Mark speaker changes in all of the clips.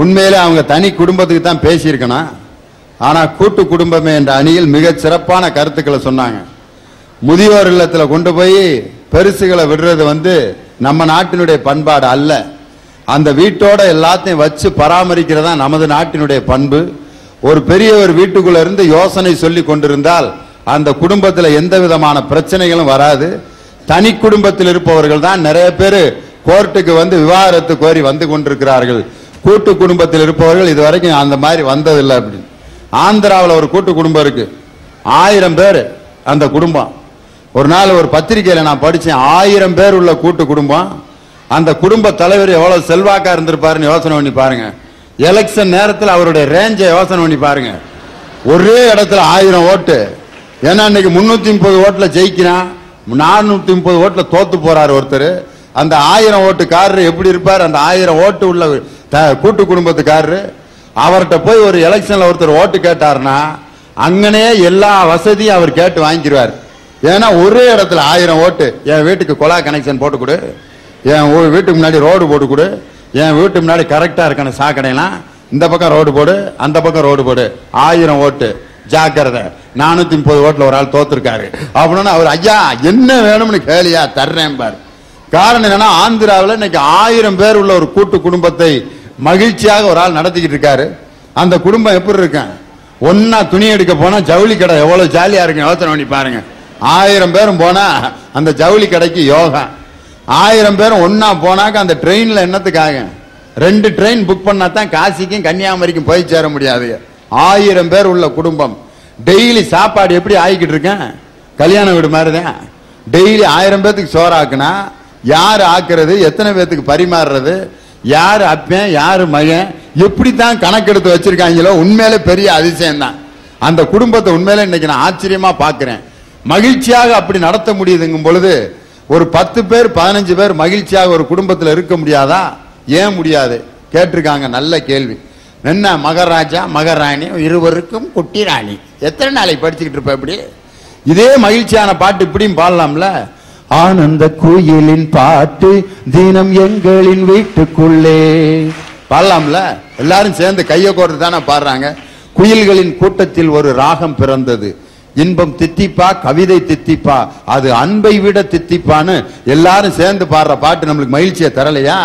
Speaker 1: உண்மையிலே அவங்க தனி குடும்பத்துக்கு தான் பேசியிருக்கணும். ஆனா கூட்டு குடும்பமே என்ற அணியில் மிக சிறப்பான கருத்துக்களை சொன்னாங்க. முதியோர் இல்லத்தில் கொண்டு போய் பெருசுகளை விடுறது வந்து நம்ம நாட்டினுடைய பண்பாடு அல்ல. அந்த வீட்டோட எல்லாத்தையும் வச்சு பராமரிக்கிறதா நமது நாட்டினுடைய பண்பு. ஒரு பெரியவர் வீட்டுக்குள்ள இருந்து யோசனை சொல்லி கொண்டிருந்தால் அந்த குடும்பத்தில் எந்த விதமான பிரச்சனைகளும் வராது. தனி குடும்பத்தில் இருப்பவர்கள் தான் நிறைய பேர் கோர்ட்டுக்கு வந்து விவாகரத்து கோரி வந்து கொண்டிருக்கிறார்கள். கூட்டு குடும்பத்தில் இருப்பவர்கள் இதுவரைக்கும் அந்த மாதிரி வந்ததில்லை அப்படின்னு. ஆந்திராவில் ஒரு கூட்டு குடும்பம் இருக்கு. ஆயிரம் பேர் அந்த குடும்பம். ஒரு நாள் ஒரு பத்திரிகையில் நான் படித்தேன் ஆயிரம் பேர் உள்ள கூட்டு குடும்பம். அந்த குடும்ப தலைவர் எவ்வளவு செல்வாக்கா இருந்திருப்பாருன்னு யோசனை பண்ணி பாருங்க. எலெக்ஷன் நேரத்தில் அவருடைய ரேஞ்சை யோசனை பண்ணி பாருங்க. ஒரே இடத்துல ஆயிரம் ஓட்டு. ஏன்னா இன்னைக்கு முன்னூத்தி முப்பது ஓட்டுல ஜெயிக்கிறான். நானூத்தி முப்பது ஓட்டுல தோத்து போறாரு ஒருத்தர். அந்த ஆயிரம் ஓட்டுக்காரர் எப்படி இருப்பார்? அந்த ஆயிரம் ஓட்டு உள்ள த- கூட்டு குடும்பத்துக்காரரு. அவர்கிட்ட போய் ஒரு எலெக்ஷன்ல ஒருத்தர் ஓட்டு கேட்டாருன்னா அங்கனே எல்லா வசதியும் அவர் கேட்டு வாங்கிக்கிறார் ஏன்னா ஒரே இடத்துல ஆயிரம் ஓட்டு என் வீட்டுக்கு குழா கனெக்ஷன் போட்டு கொடு. என் வீட்டுக்கு முன்னாடி ரோடு போட்டு கொடு. என் வீட்டு முன்னாடி கரெக்டா இருக்கணும் சாக்கடைலாம் இந்த பக்கம் ரோடு போடு அந்த பக்கம் ரோடு போடு. ஆயிரம் ஓட்டு ஜாக்கிரதை. நானூத்தி முப்பது ஓட்டுல ஒரு ஆள் தோத்துருக்காரு. அப்படின்னு அவர் ஐயா என்ன வேணும்னு கேளியா? தர்றேன் பாரு. காரணம் என்னன்னா ஆந்திராவில் இன்னைக்கு ஆயிரம் பேர் உள்ள ஒரு கூட்டு குடும்பத்தை மகிழ்ச்சியாக ஒரு ஆள் நடத்திக்கிட்டு இருக்காரு. அந்த குடும்பம் எப்படி இருக்கேன் ஒன்னா துணி எடுக்க போனா ஜவுளி கடை எவ்வளவு ஜாலியா இருக்கு யோசனை பண்ணி பாருங்க. ஆயிரம் பேரும் போனா அந்த ஜவுளி கடைக்கு யோகா. ஆயிரம் பேரும் ஒன்னா போனாக்க அந்த ட்ரெயின்ல என்னத்துக்காக? ரெண்டு ட்ரெயின் புக் பண்ணா தான் காசிக்கும் கன்னியாகுமரிக்கும் போய் சேர முடியாது. ஆயிரம் பேர் உள்ள குடும்பம். டெய்லி சாப்பாடு எப்படி ஆகிக்கிட்டு இருக்கேன் கல்யாண வீடு மாதிரி தான் டெய்லி ஆயிரம் பேர்த்துக்கு சோறாக்குனா யார் ஆக்குறது? எத்தனை பேத்துக்கு பரிமாறுறது? யார் அப்பன் யார் மகன்? எப்படி தான் கணக்கெடுத்து வச்சிருக்காங்களோ உண்மையிலே பெரிய அதிசயம் தான் அந்த குடும்பத்தை உண்மையிலே இன்னைக்கு நான் ஆச்சரியமா பார்க்கிறேன். மகிழ்ச்சியாக அப்படி நடத்த முடியுதுங்கும் பொழுது ஒரு பத்து பேர் பதினஞ்சு பேர் மகிழ்ச்சியாக ஒரு குடும்பத்தில் இருக்க முடியாதா? ஏன் முடியாது? கேட்டிருக்காங்க நல்ல கேள்வி. என்ன மகராஜா மகராணி இருவருக்கும் குட்டி ராணி. எத்தனை நாளைக்கு படிச்சுக்கிட்டு இருப்ப இப்படி? இதே மகிழ்ச்சியான பாட்டு இப்படியும் பாடலாம்ல? ஆனந்த குயிலின் பாட்டு தினம் எங்களின் வீட்டுக்குள்ளே. பாடலாம்ல? எல்லாரும் சேர்ந்து கைய கோர்த்து தானே பாடுறாங்க. குயில்களின் கூட்டத்தில் ஒரு ராகம் பிறந்தது. இன்பம் தித்திப்பா கவிதை தித்திப்பா அது அன்பை விட தித்திப்பான்னு எல்லாரும் சேர்ந்து பாடுற பாட்டு நம்மளுக்கு மகிழ்ச்சியை தரலையா?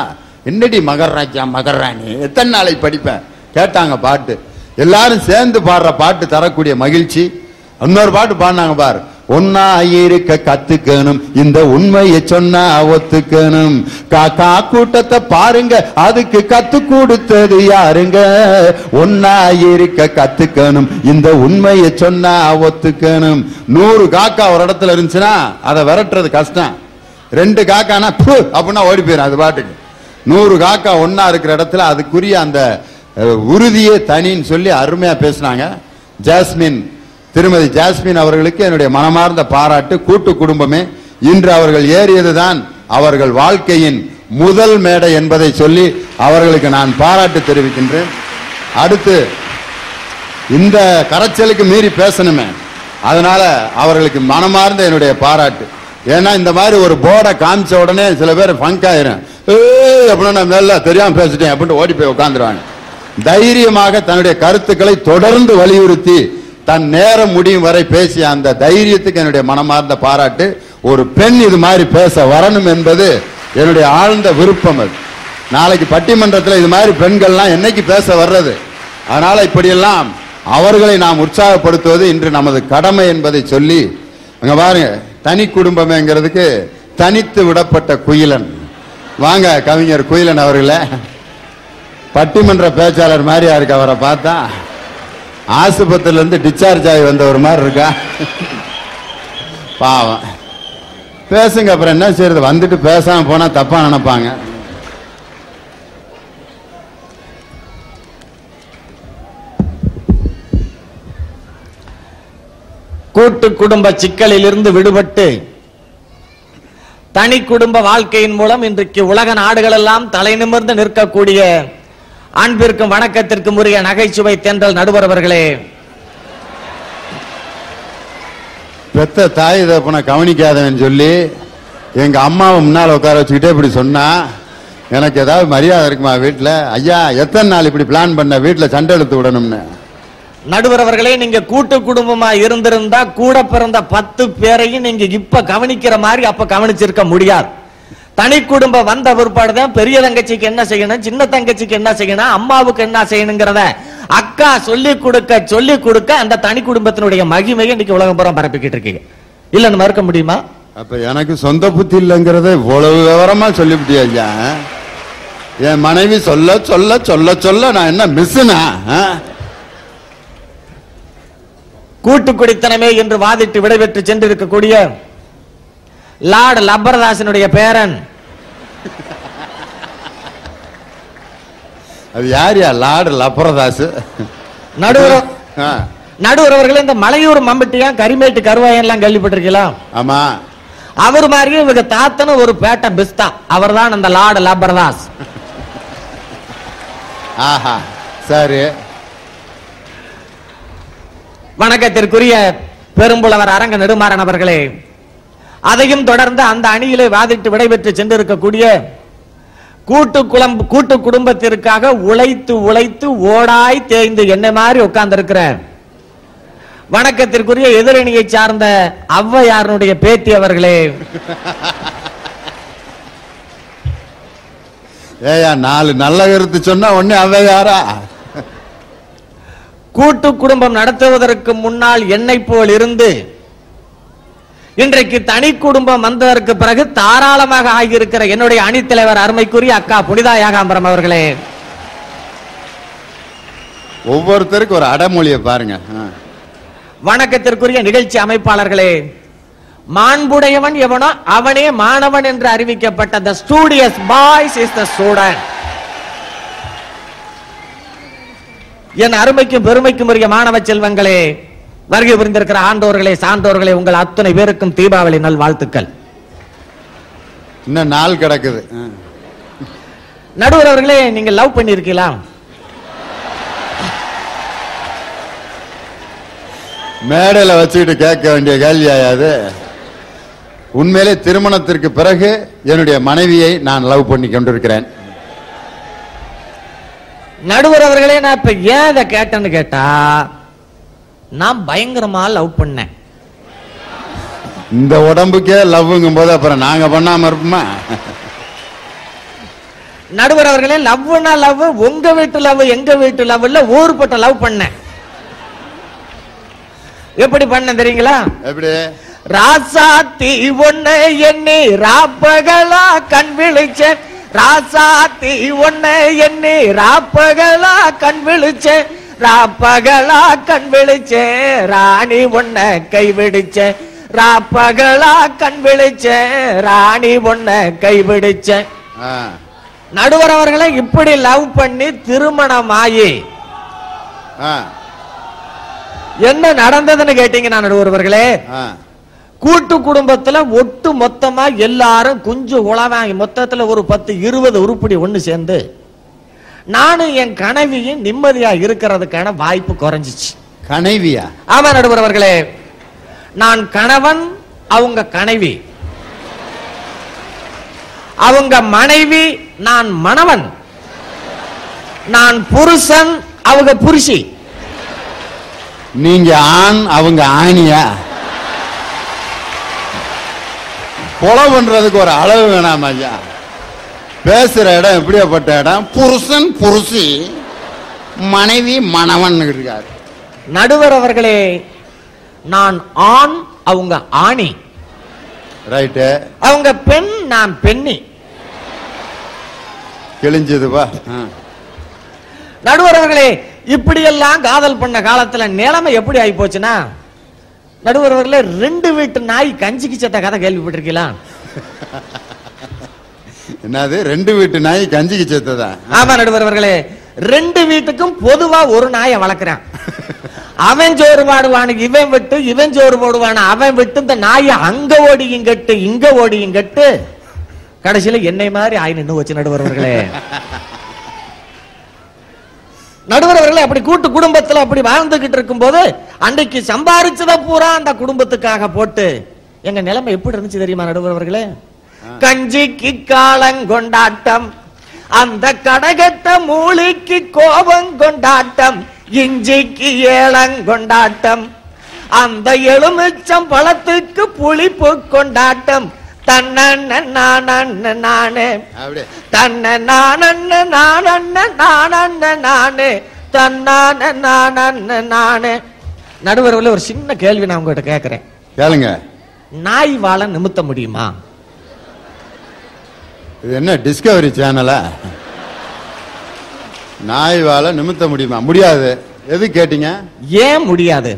Speaker 1: என்னடி மகராஜா மகராணி எத்தனை நாளைக்கு படிப்பேன்? கேட்டாங்க பாட்டு. எல்லாரும் சேர்ந்து பாடுற பாட்டு தரக்கூடிய மகிழ்ச்சி. இன்னொரு பாட்டு பாடினாங்க பார். ஒன்னா இருக்க கத்துக்கணும். இந்த உண்மையை சொன்னா ஒத்துக்கணும். காக்கா கூட்டத்தை பாருங்க அதுக்கு கத்து கொடுத்தது யாருங்க? ஒன்னா இருக்க கத்துக்கணும். இந்த உண்மையை சொன்னா ஒத்துக்கணும். நூறு காக்கா ஒரு இடத்துல இருந்துச்சுன்னா அதை விரட்டுறது கஷ்டம். ரெண்டு காக்கானா அப்படின்னா ஓடி போயிடும் அது பாட்டுக்கு. நூறு காக்கா ஒன்னா இருக்கிற இடத்துல அதுக்குரிய அந்த உறுதியே தனின்னு சொல்லி அருமையா பேசினாங்க. ஜாஸ்மின் திருமதி ஜாஸ்மின் அவர்களுக்கு என்னுடைய மனமார்ந்த பாராட்டு கூட்டு குடும்பமே. இன்று அவர்கள் ஏறியதுதான் அவர்கள் வாழ்க்கையின் முதல் மேடை என்பதை சொல்லி அவர்களுக்கு நான் பாராட்டு தெரிவிக்கின்றேன். அடுத்து இந்த கரைச்சலுக்கு மீறி பேசணுமே. அதனால அவர்களுக்கு மனமார்ந்த என்னுடைய பாராட்டு. ஏன்னா இந்த மாதிரி ஒரு போர்டை காமிச்ச உடனே சில பேர் ஃபங்க் ஆயிரும். அப்படின்னா நான் மேல தெரியாம பேசிட்டேன் அப்படின்ட்டு ஓடி போய் உட்காந்துருவாங்க. தைரியமாக தன்னுடைய கருத்துக்களை தொடர்ந்து வலியுறுத்தி தன் நேரம் முடியும் வரை பேசிய அந்த தைரியத்துக்கு என்னுடைய மனமார்ந்த பாராட்டு ஒரு பெண் இது மாதிரி பேச வரணும் என்பது என்னுடைய ஆழ்ந்த விருப்பம் அது. நாளைக்கு பட்டிமன்றத்தில் இது மாதிரி பெண்கள்லாம் என்னைக்கு பேச வர்றது? அதனால இப்படியெல்லாம் அவர்களை நாம் உற்சாகப்படுத்துவது இன்று நமது கடமை என்பதை சொல்லி அங்க பாருங்க தனி குடும்பமேங்கிறதுக்கு தனித்து விடப்பட்ட குயிலன். வாங்க கவிஞர் குயிலன் அவர்களே. பட்டிமன்ற பேச்சாளர் மாதிரியா இருக்கு அவரை பார்த்தா? ஆஸ்பத்திரியில இருந்து டிஸ்சார்ஜ் ஆகி வந்த ஒரு மாதிரி இருக்கா? பாவம். பேசுங்க அப்புறம் என்ன செய்யறது? வந்துட்டு பேசாம போனா தப்பா நினைப்பாங்க.
Speaker 2: கூட்டு குடும்ப சிக்கலில் இருந்து விடுபட்டு தனி குடும்ப வாழ்க்கையின் மூலம் இன்றைக்கு உலக நாடுகள் எல்லாம் தலை நிமிர்ந்து நிற்கக்கூடிய அன்பிற்கும் வணக்கத்திற்கும் உரிய நகைச்சுவை தென்றல் நடுவர் அவர்களே.
Speaker 1: பெத்த தாய் தகப்பனை கவனிக்காதவன் சொல்லி எங்க அம்மாவை முன்னால உட்கார வச்சுக்கிட்டே இப்படி சொன்னா எனக்கு ஏதாவது மரியாதை இருக்குமா வீட்டுல ஐயா எத்தனை நாள் இப்படி பிளான் பண்ண? வீட்டுல சண்டை எடுத்து விடணும்னு.
Speaker 2: நடுவர் அவர்களே நீங்க கூட்டு குடும்பமா இருந்திருந்தா கூட பிறந்த பத்து பேரையும் நீங்க இப்ப கவனிக்கிற மாதிரி அப்ப கவனிச்சிருக்க முடியாது. தனி குடும்பம் வந்த பிற்பாடுதான் பெரிய தங்கச்சிக்கு என்ன செய்யணும் சின்ன தங்கச்சிக்கு என்ன செய்யணும் அம்மாவுக்கு என்ன செய்யணுங்கிறத அக்கா சொல்லி கொடுக்க சொல்லி கொடுக்க அந்த தனி குடும்பத்தினுடைய மகிமையை இன்னைக்கு உலகம் பூரா பரப்பிக்கிட்டு இருக்கீங்க. இல்லன்னு மறுக்க முடியுமா?
Speaker 1: அப்ப எனக்கு சொந்த புத்தி இல்லைங்கிறத இவ்வளவு விவரமா சொல்லிவிட்டியா ஐயா? என் மனைவி சொல்ல சொல்ல சொல்ல சொல்ல நான் என்ன மிஸ்ஸுனா
Speaker 2: கூட்டு குடித்தனமே என்று வாதிட்டு விடைபெற்று சென்றிருக்கக்கூடிய லார்டு லப்பரதாசனுடைய பேரன்.
Speaker 1: அது யார் யா? லார்டு லப்பரதாஸ்
Speaker 2: நடுவர் நடுவர் அவர்களே இந்த மலையூர் மம்பட்டியா கரிமேட்டு கருவாயன் எல்லாம் கேள்விப்பட்டிருக்கலாம்
Speaker 1: ஆமா.
Speaker 2: அவர் மாதிரியே இவங்க தாத்தனும் ஒரு பேட்டை பிஸ்தா. அவர்தான் அந்த லார்டு லப்பரதாஸ்.
Speaker 1: ஆஹா. சரி.
Speaker 2: வணக்கத்திற்குரிய பெரும்புலவர் அரங்க நெடுமாறன் அவர்களே அதையும் தொடர்ந்து அந்த அணியிலே வாதிட்டு விடைபெற்று சென்றிருக்கக்கூடிய கூட்டு குளம் கூட்டு குடும்பத்திற்காக உழைத்து உழைத்து ஓடாய் தேய்ந்து என்ன மாதிரி உட்கார்ந்திருக்கிற வணக்கத்திற்குரிய எதிரணியை சார்ந்த ஔவையாருடைய பேத்தி அவர்களே.
Speaker 1: ஏயா நாலு நல்ல கருத்து சொன்னா ஒண்ணு அவ யாரா
Speaker 2: கூட்டு குடும்பம் நடத்துவதற்கு முன்னால் என்னை போல் இருந்து இன்றைக்கு தனி குடும்பம் வந்ததற்கு பிறகு தாராளமாக ஆகியிருக்கிற என்னுடைய அணித்தலைவர் அருமைக்குரிய அக்கா புனிதா யாகாம்பரம் அவர்களே.
Speaker 1: ஒவ்வொருத்தருக்கு ஒரு அடமொழியை பாருங்க.
Speaker 2: வணக்கத்திற்குரிய நிகழ்ச்சி அமைப்பாளர்களே மாண்புடையவன் எவனோ அவனே மாணவன் என்று அறிவிக்கப்பட்ட the studious boys is the student என் அருமைக்கும் பெருமைக்கும் உரிய மாணவ செல்வங்களே வருகை புரிந்திருக்கிற ஆண்டோர்களே சான்றோர்களே உங்கள் அத்தனை பேருக்கும் தீபாவளி நல் வாழ்த்துக்கள்.
Speaker 1: இன்னும் நாள் கிடக்குது.
Speaker 2: நடுவர் அவர்களே நீங்க லவ் பண்ணிருக்கீங்களா
Speaker 1: மேடையில வச்சுக்கிட்டு கேட்க வேண்டிய கேள்வியா அது உண்மையிலே திருமணத்திற்கு பிறகு என்னுடைய மனைவியை நான் லவ் பண்ணி கொண்டிருக்கிறேன்.
Speaker 2: நடுவர் அவர்களே நான் இப்ப ஏன் இதை கேட்டேன்னு கேட்டா நான் பயங்கரமா லவ் பண்ணேன்.
Speaker 1: இந்த உடம்புக்கே லவ்ங்கும் போது அப்புறம் நாங்க பண்ணாம இருப்போமா?
Speaker 2: நடுவர் அவர்களே லவ்னா லவ் உங்க வீட்டு லவ் எங்க வீட்டு லவ் இல்ல ஊர்பட்ட லவ் பண்ணேன். எப்படி பண்ண தெரியுங்களா?
Speaker 1: எப்படி?
Speaker 2: ராசாத்தி ஒண்ணு எண்ணி ராப்பகலா கண் விழிச்சேன். ராசாத்தி ஒண்ணு எண்ணி ராப்பகலா கண் விழிச்சேன். ராப்பகலா கண் விழிச்சேன் ராணி ஒண்ண கை விடிச்சேன் ராப்பகலா கண் விழிச்சேன் ராணி ஒண்ண கை விடிச்சேன்
Speaker 1: ஆ.
Speaker 2: நடுவர் அவர்களை இப்படி லவ் பண்ணி திருமணம் ஆகி. என்ன நடந்ததுன்னு கேட்டீங்கன்னா நடுவர் அவர்களே
Speaker 1: ஆ.
Speaker 2: கூட்டு குடும்பத்துல ஒட்டு மொத்தமா எல்லாரும் கொஞ்சம் உழவாங்க மொத்தத்துல ஒரு பத்து இருபது உருப்படி ஒண்ணு சேர்ந்து நானும் என் கனவியும் நிம்மதியா இருக்கிறதுக்கான வாய்ப்பு குறைஞ்சிச்சு.
Speaker 1: கனைவியா?
Speaker 2: ஆமா நடுவர் அவர்களே நான் கணவன் அவங்க கனைவி. அவங்க மனைவி நான் மணவன். நான் புருஷன் அவங்க புருஷி.
Speaker 1: நீங்க ஆண் அவங்க ஆணியா? கொலை பண்றதுக்கு ஒரு அளவு வேணாம் ஐயா. பேசுற இடம் எப்படியாப்பட்ட இடம்? புருஷன் புருஷி மனைவி மணவன் இருக்காரு.
Speaker 2: நடுவர் அவர்களே நான் ஆண் அவங்க ஆணி.
Speaker 1: ரைட்டு.
Speaker 2: அவங்க பெண் நான் பெண்ணி.
Speaker 1: கிழிஞ்சதுப்பா ஆ.
Speaker 2: நடுவர் அவர்களே இப்படியெல்லாம் காதல் பண்ண காலத்துல நிலைமை எப்படி ஆகி போச்சுன்னா நடுவர் அவர்களே ரெண்டு வீட்டு நாய் கஞ்சிக்கு செத்த கதை கேள்விப்பட்டிருக்கீங்களா?
Speaker 1: என்னது? ரெண்டு வீட்டு நாய் கஞ்சிக்கு சேர்த்ததா?
Speaker 2: ஆமா நடுவர் அவர்களே ரெண்டு வீட்டுக்கும் பொதுவா ஒரு நாயை வளர்க்குறான். அவன் சோறு பாடுவானு இவன் விட்டு இவன் சோறு போடுவான. அவன் விட்டு இந்த நாயை அங்க ஓடியும் கட்டு இங்க ஓடியும் கட்டு. கடைசியில என்னை மாதிரி ஆய் நின்று வச்சு நடுவர்களே அவர்களே அப்படி கூட்டு குடும்பத்துல அப்படி வாழ்ந்துகிட்டு இருக்கும்போது அன்றைக்கு சம்பாரிச்சத பூரா அந்த குடும்பத்துக்காக போட்டு எங்க நிலைமை எப்படி இருந்துச்சு தெரியுமா நடுவரவர்களே? கஞ்சிக்கு காலங்கொண்டாட்டம் அந்த கடகத்த மூளைக்கு கோபம் கொண்டாட்டம். இஞ்சிக்கு ஏளங்கொண்டாட்டம் அந்த எலுமிச்சம் பழத்துக்கு புளிப்பு கொண்டாட்டம். தன்ன நானண்ண நானே. தன்ன நானண்ண நானண்ண நானண்ண நானே. தன்னான நானண்ண நானே. நடுவர்ல ஒரு சின்ன கேள்வி நான் உங்ககிட்ட கேட்கிறேன்.
Speaker 1: கேளுங்க.
Speaker 2: நாய் வாழ நிமித்த முடியுமா?
Speaker 1: இது என்ன டிஸ்கவரி சேனலா நாய் வாழ நிமித்த முடியுமா? முடியாது. எது கேட்டீங்க?
Speaker 2: ஏன் முடியாது?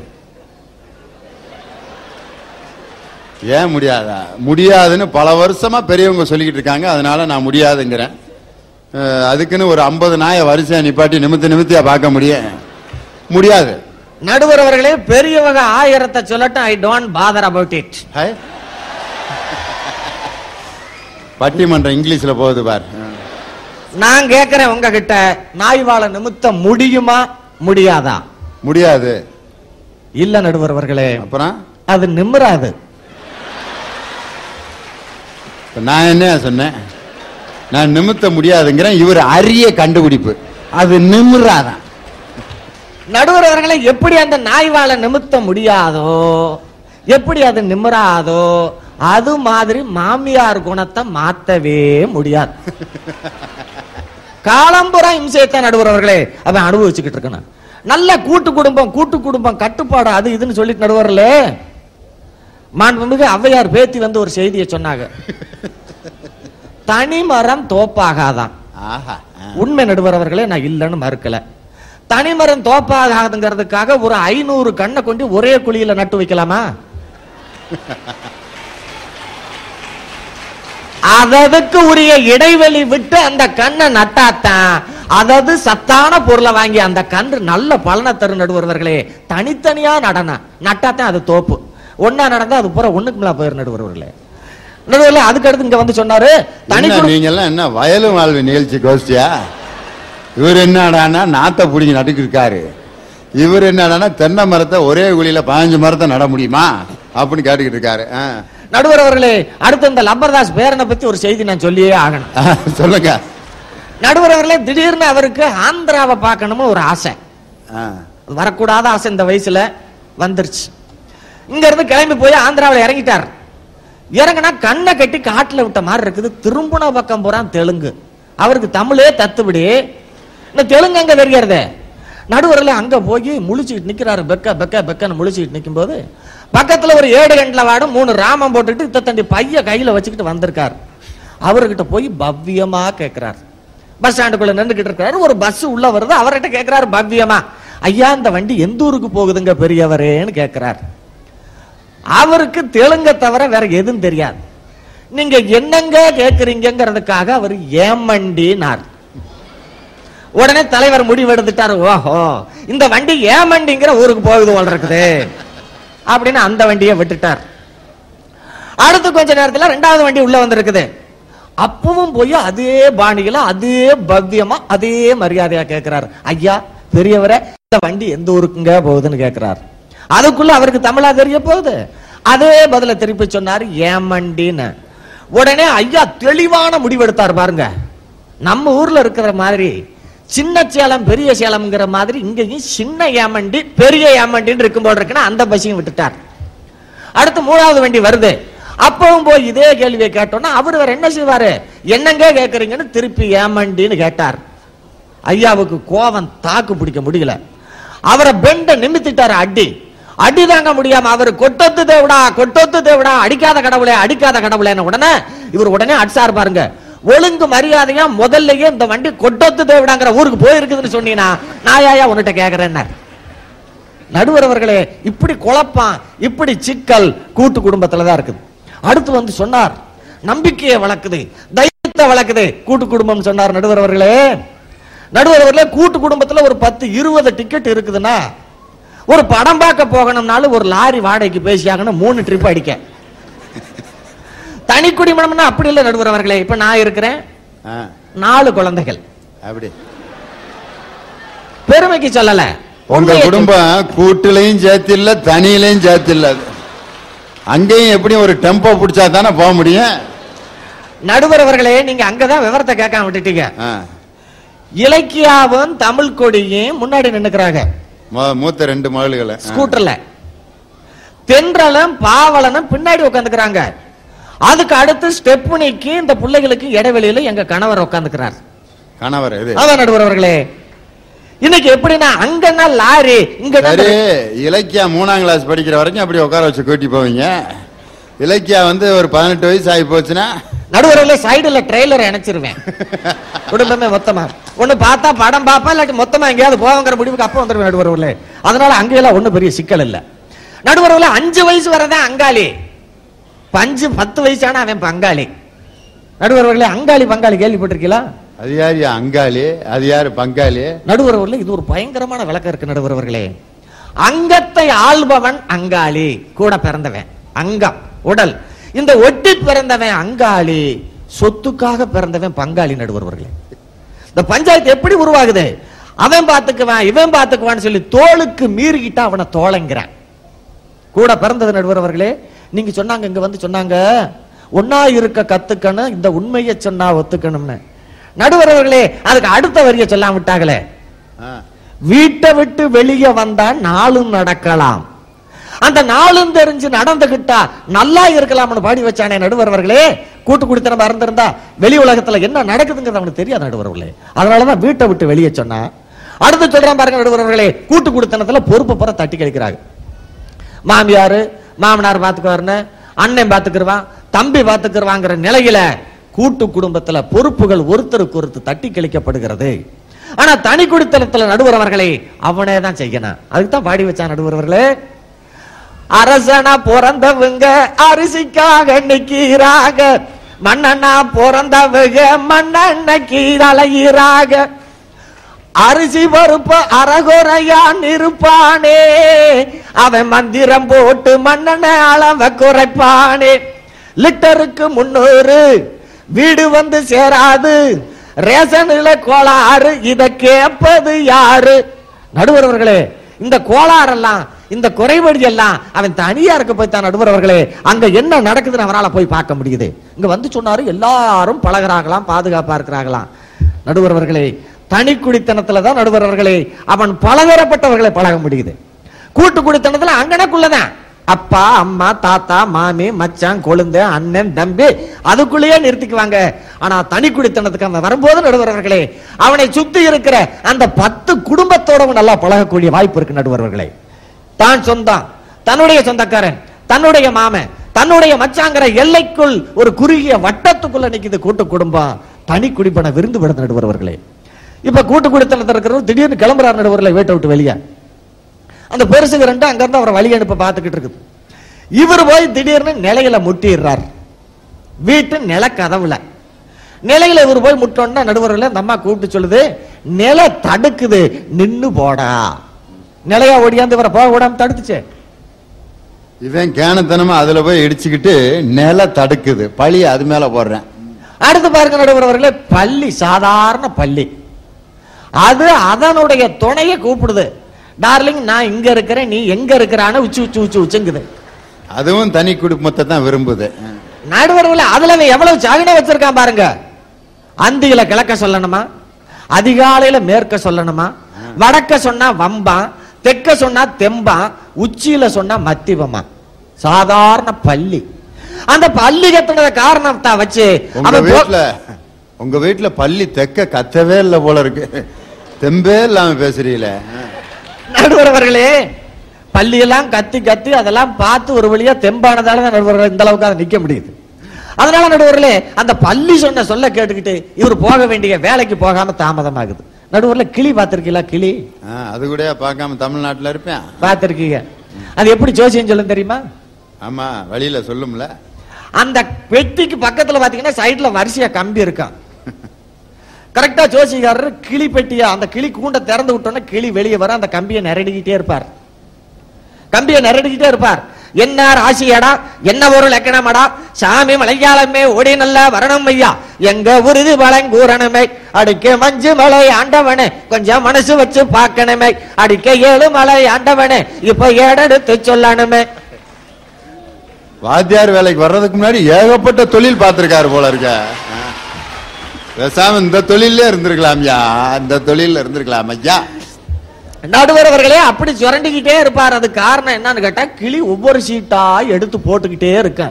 Speaker 1: ஏன் முடியாதா? முடியாதுன்னு பல வருஷமா பெரியவங்க சொல்லிக்கிட்டு இருக்காங்க. அதனால நான் முடியாதுங்கிறேன். அதுக்குன்னு ஒரு ஐம்பது நாயை வரிசையா நிப்பாட்டி நிமித்த நிமித்தியா பார்க்க முடியும். முடியாது.
Speaker 2: நடுவர் அவர்களே பெரியவங்க ஆயிரத்தை சொல்லட்டும் I don't bother about it
Speaker 1: பட்டிமன்றம் இங்கிலீஷ்ல போகுது பார்.
Speaker 2: நான் கேட்கிறேன் உங்ககிட்ட நாய் வாழ நிமித்த முடியுமா முடியாதா?
Speaker 1: முடியாது.
Speaker 2: இல்ல நடுவர் அவர்களே
Speaker 1: அப்புறம்?
Speaker 2: அது நிம்மராது
Speaker 1: நான் என்ன சொன்னேன்? நான் நிமித்த முடியாதுங்கிறேன் இவர் அரிய கண்டுபிடிப்பு. அது நிமிராதான்
Speaker 2: நடுவர் அவர்களை எப்படி அந்த நாய் வாழ நிமித்த முடியாதோ எப்படி அது நிம்மராதோ அது மாதிரி மாமியார் குணத்தை மாத்தவே முடியாது. காலம்புறம் இம்சையத்தான் நடுவர் அவர்களே அவன் அனுபவிச்சுக்கிட்டு இருக்கணும். நல்ல கூட்டு குடும்பம் கூட்டு குடும்பம் கட்டுப்பாடு அது இதுன்னு சொல்லிட்டு நடுவர்களே மாண்புமிகு ஔவையார் பேத்தி வந்து ஒரு செய்தியை சொன்னாங்க. தனிமரம் தோப்பாகாதான். உண்மை நடுவர் அவர்களே நான் இல்லைன்னு மறுக்கல. தனிமரம் தோப்பாகாதுங்கிறதுக்காக ஒரு ஐநூறு கண்ணை கொண்டு ஒரே குழியில நட்டு வைக்கலாமா? அததுக்கு உரிய இடைவெளி விட்டு அந்த கண்ணை நட்டாத்தான். அதது சத்தான பொருளை வாங்கி அந்த கன்று நல்ல பலனை தரும் நடுவர்களே. தனித்தனியா நடன. நட்டாத்தான் அது தோப்பு. ஒன்னா நடந்தா அது பூரா ஒண்ணுக்கு மேல போயிரு நடுவர்களே. நடுவர்களே அதுக்கு அடுத்து இங்க வந்து சொன்னாரு தனி
Speaker 1: நீங்க எல்லாம் என்ன வயலும் வாழ்வு நிகழ்ச்சி கோஷ்டியா? இவர் என்னடான்னா நாத்தை பிடிங்கி நட்டுக்கு இருக்காரு இவர் என்னடான்னா தென்னை மரத்தை ஒரே குழியில பதினஞ்சு மரத்தை நட முடியுமா? அப்படின்னு கேட்டுக்கிட்டு இருக்காரு.
Speaker 2: நடுவர் அவர்களே அடுத்து இந்த லப்பர்தாஸ் பேரனை பத்தி ஒரு செய்தி நான் சொல்லியே ஆகணும்.
Speaker 1: சொல்லுங்க.
Speaker 2: நடுவர் அவர்களே திடீர்னு அவருக்கு ஆந்திராவை பார்க்கணும்னு ஒரு ஆசை. வரக்கூடாத ஆசை இந்த வயசுல வந்துருச்சு. இங்க இருந்து கிளம்பி போய் ஆந்திராவில் இறங்கிட்டார். இறங்கினா கண்ணை கட்டி காட்டுல விட்ட மாதிரி இருக்குது. திரும்புன பக்கம் பூரா தெலுங்கு. அவருக்கு தமிழே தத்துபடி இந்த தெலுங்கு அங்க தெரிகிறதே? நடுவரில் அங்க போய் முழிச்சுக்கிட்டு நிக்கிறாரு. பெக்க பெக்க பெக்கன்னு முழிச்சுக்கிட்டு நிற்கும் போது பக்கத்துல ஒரு ஏடு கண்டில வாடும் மூணு ராமம் போட்டுட்டு இத்தத்தண்டி பைய கையில வச்சுக்கிட்டு வந்திருக்கார். அவர்கிட்ட போய் பவ்யமா கேட்குறார் பஸ் ஸ்டாண்டுக்குள்ள நின்றுகிட்டு இருக்காரு. ஒரு பஸ் உள்ள வருது அவர்கிட்ட கேட்கிறாரு பவ்யமா. ஐயா இந்த வண்டி எந்த ஊருக்கு போகுதுங்க பெரியவரேன்னு கேட்கிறார் அவருக்கு தெலுங்க தவிர வேற எதுவும் தெரியாது. நீங்க என்னங்க கேக்குறீங்கிறதுக்காக அவர் ஏமண்டினார். உடனே தலைவர் முடிவெடுத்துட்டாரு. ஓஹோ இந்த வண்டி ஏமண்டிங்கிற ஊருக்கு போகுது போல இருக்குது. அப்படின்னு அந்த வண்டியை விட்டுட்டார். அடுத்து கொஞ்ச நேரத்துல ரெண்டாவது வண்டி உள்ள வந்திருக்குது. அப்பவும் போய் அதே பாணியில அதே பவ்யமா அதே மரியாதையா கேட்கிறார் ஐயா பெரியவரை இந்த வண்டி எந்த ஊருக்குங்க போகுதுன்னு கேட்கிறார் அதுக்குள்ள அவருக்கு தமிழா தெரிய போகுது. அதே பதில திருப்பி சொன்னாரு ஏமண்டின்னு உடனே ஐயா தெளிவான முடிவெடுத்தார் பாருங்க. நம்ம ஊர்ல இருக்கிற மாதிரி சின்ன சேலம் பெரிய சேலம்ங்கிற மாதிரி இங்கேயும் சின்ன ஏமண்டி பெரிய ஏமண்டின்னு இருக்கும் போது இருக்குன்னா அந்த பஸ்ஸையும் விட்டுட்டார். அடுத்து மூணாவது வண்டி வருது. அப்பவும் போய் இதே கேள்வியை கேட்டோம்னா அவர் வேற என்ன செய்வாரு? என்னங்க கேட்குறீங்கன்னு திருப்பி ஏமண்டின்னு கேட்டார். ஐயாவுக்கு கோவம் தாக்கு பிடிக்க முடியல. அவரை பெண்ட நிமித்திட்டாரு அடி. அடி தாங்க முடியாம அவர் கொட்டத்து தேவடா கொட்டத்து தேவடா அடிக்காத கடவுளே அடிக்காத கடவுளேன்னு உடனே இவர் உடனே அடிச்சார் பாருங்க. ஒழுங்கு மரியாதையா முதல்லயே இந்த வண்டி கொட்டத்து தேவிடாங்கிற ஊருக்கு போயிருக்குதுன்னு சொன்னீங்கன்னா நான் யாயா உன்கிட்ட கேக்குறேன்னார். நடுவர் அவர்களே இப்படி குழப்பம் இப்படி சிக்கல் கூட்டு குடும்பத்துல தான் இருக்குது. அடுத்து வந்து சொன்னார் நம்பிக்கையை வளர்க்குது தைரியத்தை வளர்க்குது கூட்டு குடும்பம் சொன்னார் நடுவர் அவர்களே நடுவர் அவர்களே கூட்டு குடும்பத்துல ஒரு பத்து இருபது டிக்கெட் இருக்குதுன்னா ஒரு படம் பார்க்க போகணும்னாலும் ஒரு லாரி வாடகைக்கு பேசியாகணும் மூணு ட்ரிப் அடிக்க. தனி குடிமணம்னா அப்படி இல்லை நடுவர் அவர்களே இப்ப நான் இருக்கிறேன். நாலு குழந்தைகள்.
Speaker 1: அப்படி.
Speaker 2: பெருமைக்கு சொல்லல.
Speaker 1: உங்க குடும்பம் கூட்டுலையும் சேர்த்து இல்ல தனியிலையும் சேர்த்து இல்ல. அங்கேயும் எப்படியும் ஒரு டெம்போ பிடிச்சா தானே போக முடியும்?
Speaker 2: நடுவர் அவர்களே நீங்க அங்கதான் விவரத்தை கேட்காம விட்டுட்டீங்க. இலக்கியாவும் தமிழ் கொடியும் முன்னாடி நின்னுக்கிறாங்க.
Speaker 1: மூத்த ரெண்டு மகள்களை.
Speaker 2: ஸ்கூட்டர்ல. தென்றலும் பாவலனும் பின்னாடி உட்காந்துக்கிறாங்க. அதுக்கு அடுத்து ஸ்டெப்னிக்கு இந்த பிள்ளைகளுக்கு இடைவெளியில எங்க கணவர் உட்காந்துக்கிறார்
Speaker 1: கணவர்
Speaker 2: அதான் நடுவர் அவர்களே இன்னைக்கு எப்படின்னா அங்கன்னா லாரி இங்க
Speaker 1: இலக்கியா மூணாம் கிளாஸ் படிக்கிற வரைக்கும் அப்படி உட்கார வச்சு கூட்டி போவீங்க. இலக்கியா வந்து ஒரு பதினெட்டு வயசு ஆகி போச்சுன்னா?
Speaker 2: நடுவர்களே சைடுல ட்ரெய்லர் இணைச்சிருவேன் குடும்பமே மொத்தமா. ஒண்ணு பார்த்தா படம் பாப்பா இல்லாட்டி மொத்தமா எங்கேயாவது போவாங்கிற முடிவுக்கு அப்ப வந்துருவேன் நடுவர்களே அதனால அங்கெல்லாம் ஒண்ணும் பெரிய சிக்கல் இல்ல. நடுவர்களே அஞ்சு வயசு வரதான் அங்காளி. இப்ப அஞ்சு பத்து வயசான அவன் பங்காளி. நடுவர்களே அங்காளி பங்காளி கேள்விப்பட்டிருக்கீங்களா?
Speaker 1: அது யாரு அங்காளி? அது யாரு பங்காளி?
Speaker 2: நடுவர்களே இது ஒரு பயங்கரமான விளக்கம் இருக்கு நடுவர்களே அங்கத்தை ஆள்பவன் அங்காளி கூட பிறந்தவன். அங்கம் உடல். இந்த ஒட்டி பிறந்தவன் அங்காளி சொத்துக்காக பிறந்தவன் பங்காளி நடுவர்களே இந்த பஞ்சாயத்து எப்படி உருவாகுது? அவன் பார்த்துக்குவான் இவன் பார்த்துக்குவான்னு சொல்லி தோளுக்கு மீறிக்கிட்டா அவனை தோளைங்கிறான். கூட பிறந்தது நடுவர்களே நீங்க சொன்னாங்க இங்க வந்து சொன்னாங்க. ஒன்னா இருக்க கத்துக்கணும் இந்த உண்மையை சொன்னா ஒத்துக்கணும்னு. நடுவர்களே அதுக்கு அடுத்த வரிய சொல்லாம விட்டாங்களே. வீட்டை விட்டு வெளியே வந்தா நாளும் நடக்கலாம். அந்த நாளும் தெரிஞ்சு நடந்துகிட்டா நல்லா இருக்கலாம்னு பாடி வச்சானே நடுவர்களே கூட்டு குடித்தனமா இருந்திருந்தா வெளி உலகத்துல என்ன நடக்குதுங்கிறது அவனுக்கு தெரியாது நடுவர்களே அதனாலதான் வீட்டை விட்டு வெளியே சொன்னா. அடுத்து சொல்றான் பாருங்க நடுவர்களே கூட்டு குடித்தனத்துல பொறுப்பு புற தட்டி கழிக்கிறாங்க. மாமியாரு மாமனார் பார்த்துக்குவாருன்னு அண்ணன் பார்த்துக்கிருவான் தம்பி பார்த்துக்கிருவாங்கிற நிலையில கூட்டு குடும்பத்துல பொறுப்புகள் ஒருத்தருக்கு ஒருத்தர் தட்டி கழிக்கப்படுகிறது. ஆனா தனி குடித்தனத்துல நடுவரவர்களை அவனே தான் செய்யணும். அதுக்கு தான் பாடி வச்சான் நடுவரவர்களே. அரசனா பிறந்தவங்க அரிசிக்காக நிக்கிறாங்க மன்னனா பிறந்தவங்க மண்ணன்னைக்கு அலையிறாங்க. அரிசி பருப்ப அறகுறையா நிருப்பானே அவன் மந்திரம் போட்டு மன்னனை அளவ குறைப்பானே. லிட்டருக்கு முன்னூறு வீடு வந்து சேராது. ரேஷனில் கோளாறு இதை கேட்பது யாரு? நடுவரவர்களே இந்த கோளாறெல்லாம் இந்த குறைபாடு எல்லாம் அவன் தனியா இருக்க போய் தான் நடுவரவர்களே. அங்க என்ன நடக்குதுன்னு அவனால போய் பார்க்க முடியுது. இங்க வந்து சொன்னாரு எல்லாரும் பழகுறாங்களாம் பாதுகாப்பா இருக்கிறாங்களாம். நடுவரவர்களே தனி குடித்தனத்துல தான் நடுவரவர்களே அவன் பலதரப்பட்டவர்களை பழக முடியுது. கூட்டு குடித்தனத்துல அங்கனக்குள்ளதான். அப்பா அம்மா தாத்தா மாமி மச்சான் கொழுந்த அண்ணன் தம்பி அதுக்குள்ளேயே நிறுத்திக்குவாங்க. ஆனா தனி குடித்தனத்துக்கு அந்த வரும்போது நடுவரவர்களே அவனை சுத்தி இருக்கிற அந்த பத்து குடும்பத்தோடவும் நல்லா பழகக்கூடிய வாய்ப்பு இருக்கு நடுவர்களே தான் சொந்தம் தன்னுடைய சொந்தக்காரன் தன்னுடைய மாமன் தன்னுடைய மச்சாங்கிற எல்லைக்குள் ஒரு குறுகிய வட்டத்துக்குள்ள நிக்குது கூட்டு குடும்பம். தனி குடிப்பன விருந்து விட நடுவர்களே இப்ப கூட்டு குடித்தனத்தில் இருக்கிறவர் திடீர்னு கிளம்புறார் நடுவர்களை வீட்டை விட்டு வெளியே. அந்த பெருசுக்கு ரெண்டு அங்க இருந்து அவரை வழி அனுப்ப பார்த்துக்கிட்டு இருக்குது. இவர் போய் திடீர்னு நிலையில முட்டிடுறார். வீட்டு நில கதவுல நிலையில இவர் போய் முட்டோன்னா நடுவர்களை அந்த அம்மா கூப்பிட்டு சொல்லுது நில தடுக்குது நின்னு போடா. நிலையா ஓடியாந்து இவரை போக விடாம தடுத்துச்சு.
Speaker 1: இவன் கேனத்தனமா அதுல போய் இடிச்சுக்கிட்டு நில தடுக்குது. பழி அது மேல போடுறேன்.
Speaker 2: அடுத்து பாருங்க நடுவர்களே பள்ளி சாதாரண பள்ளி. அது அதனுடைய துணையை கூப்பிடுது. டார்லிங் நான் இங்க இருக்கிறேன் நீ எங்க இருக்கிறான்னு உச்சு உச்சு உச்சு உச்சுங்குது.
Speaker 1: அதுவும் தனி குடும்பத்தை தான் விரும்புது.
Speaker 2: நடுவர்களே அதுல எவ்வளவு சகுனம் வச்சிருக்கான் பாருங்க. அந்தியில கிழக்க சொல்லணுமா? அதிகாலையில மேற்க சொல்லணுமா? வடக்க சொன்னா வம்பான் தெற்க சொன்னா தெம்பான் உச்சியில சொன்னா மத்திவமா? சாதாரண பள்ளி. அந்த பள்ளி கத்துனத காரணத்தை வச்சு அவன் போ-
Speaker 1: வீட்டுல உங்க வீட்டுல பள்ளி தெக்க கத்தவே இல்ல போல இருக்கு. தெம்பே இல்லாம பேசுறீங்களே
Speaker 2: நடுவரவர்களே பள்ளியெல்லாம் கத்தி கத்தி அதெல்லாம் பார்த்து ஒரு வழியா தெம்பானதால தான் நடுவர்கள் இந்த அளவுக்கு அதை நிக்க முடியுது. அதனால நடுவர்களே அந்த பள்ளி சொன்ன சொல்ல கேட்டுக்கிட்டு இவர் போக வேண்டிய வேலைக்கு போகாம தாமதமாகுது. நடுவர்ல கிளி பார்த்திருக்கீங்களா கிளி?
Speaker 1: அது கூட பார்க்காம தமிழ்நாட்டுல இருப்பேன்.
Speaker 2: பார்த்திருக்கீங்க. அது எப்படி ஜோசியம் சொல்லும் தெரியுமா?
Speaker 1: ஆமா வழியில சொல்லும்ல.
Speaker 2: அந்த பெட்டிக்கு பக்கத்துல பாத்தீங்கன்னா சைடுல வரிசையா கம்பி இருக்கான் கரெக்டா ஜோசிகாரர் கிளி பெட்டியா அந்த கிளி கூண்டை திறந்து விட்டோன்னே கிளி வெளியே வர அந்த கம்பியை நிரடிக்கிட்டே இருப்பார். கம்பியை நிரடிக்கிட்டே இருப்பார். என்ன ராசியடா என்ன ஒரு லக்கணமடா? சாமி மலையாளமே ஓடி நல்லா வரணும் ஐயா. எங்க உருது பழங்கூறணுமே அடிக்க மஞ்சு மலை ஆண்டவனே கொஞ்சம் மனசு வச்சு பார்க்கணுமே. அடிக்க ஏழு மலை ஆண்டவனே இப்ப ஏடெடுத்து சொல்லணுமே.
Speaker 1: வாத்தியார் வேலைக்கு வர்றதுக்கு முன்னாடி ஏகப்பட்ட தொழில் பார்த்திருக்காரு போல இருக்க. பேசாம இந்த தொழிலே இருந்திருக்கலாம்யா இந்த தொழில இருந்திருக்கலாம் ஐயா.
Speaker 2: நடுவர் அவர்களே அப்படி சுரண்டிக்கிட்டே இருப்பார். அது காரணம் என்னன்னு கேட்டா கிளி ஒவ்வொரு சீட்டா எடுத்து போட்டுக்கிட்டே இருக்க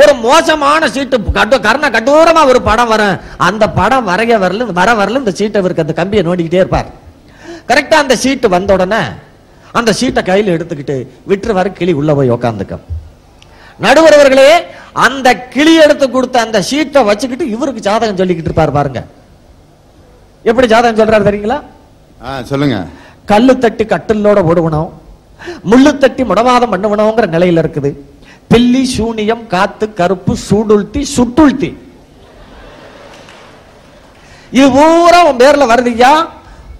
Speaker 2: ஒரு மோசமான சீட்டு கட்டு கர்ண கடூரமா ஒரு படம் வரும் அந்த படம் வரைய வரல வர வரல இந்த சீட்டை இவருக்கு அந்த கம்பியை நோண்டிக்கிட்டே இருப்பார். கரெக்டா அந்த சீட்டு வந்த உடனே அந்த சீட்டை கையில எடுத்துக்கிட்டு விட்டுருவாரு கிளி உள்ள போய் உக்காந்துக்க நடுவரவர்களே அந்த கிளி எடுத்து கொடுத்த அந்த சீட்டை வச்சுக்கிட்டு இவருக்கு ஜாதகம் சொல்லிக்கிட்டு இருப்பார் பாருங்க. எப்படி ஜாதகம் சொல்றாரு தெரியுங்களா?
Speaker 1: சொல்லுங்க.
Speaker 2: கல்லு தட்டி கட்டிலோட ஓடுவனும் முள்ளு தட்டி முடவாதம் பண்ணுவனோங்கிற நிலையில இருக்குது. பில்லி சூனியம் காத்து கருப்பு சூடுல்த்தி சுட்டுல்த்தி இது பூரா உன் பேர்ல வருதுயா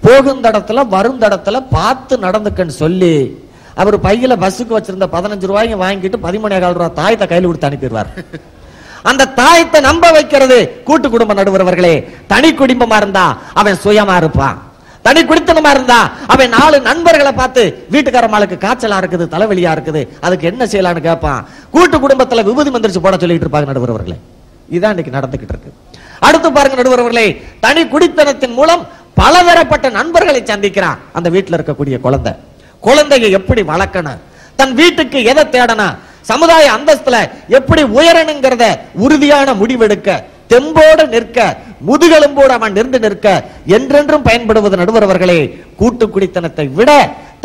Speaker 2: போகும் தடத்துல வரும் தடத்துல பார்த்து நடந்துக்கன்னு சொல்லி அவர் பையில பஸ்ஸுக்கு வச்சிருந்த பதினஞ்சு ரூபாய்க்கு வாங்கிட்டு பதிமூணே கால் ரூபாய் தாயத்தை கையில கொடுத்து அனுப்பிடுவார். அந்த தாயத்தை நம்ப வைக்கிறது கூட்டு குடும்ப நடுவர் அவர்களே. தனி குடும்பமா இருந்தா அவன் சுயமா இருப்பான். தனி குடித்தனமா இருந்தா அவன் நாலு நண்பர்களை பார்த்து வீட்டுக்காரமாளுக்கு காய்ச்சலா இருக்குது தலைவலியா இருக்குது அதுக்கு என்ன செய்யலாம்னு கேட்பான் கூட்டு குடும்பத்துல விபூதி மந்திரிச்சு போட சொல்லிட்டு இருப்பாங்க நடுவர்களே இதான் இன்னைக்கு நடந்துகிட்டு இருக்கு. அடுத்து பாருங்க நடுவர்களே தனி குடித்தனத்தின் மூலம் பலதரப்பட்ட நண்பர்களை சந்திக்கிறான் அந்த வீட்டுல இருக்கக்கூடிய குழந்தை. குழந்தையை எப்படி வளர்க்கணும்? தன் வீட்டுக்கு எதை தேடணும்? சமுதாய அந்தஸ்துல எப்படி உயரணுங்கிறத உறுதியான முடிவெடுக்க தெம்போடு நிற்க முதுகெலும்போடு அவன் நின்று நிற்க என்றென்றும் பயன்படுவது நடுவர் அவர்களே கூட்டு குடித்தனத்தை விட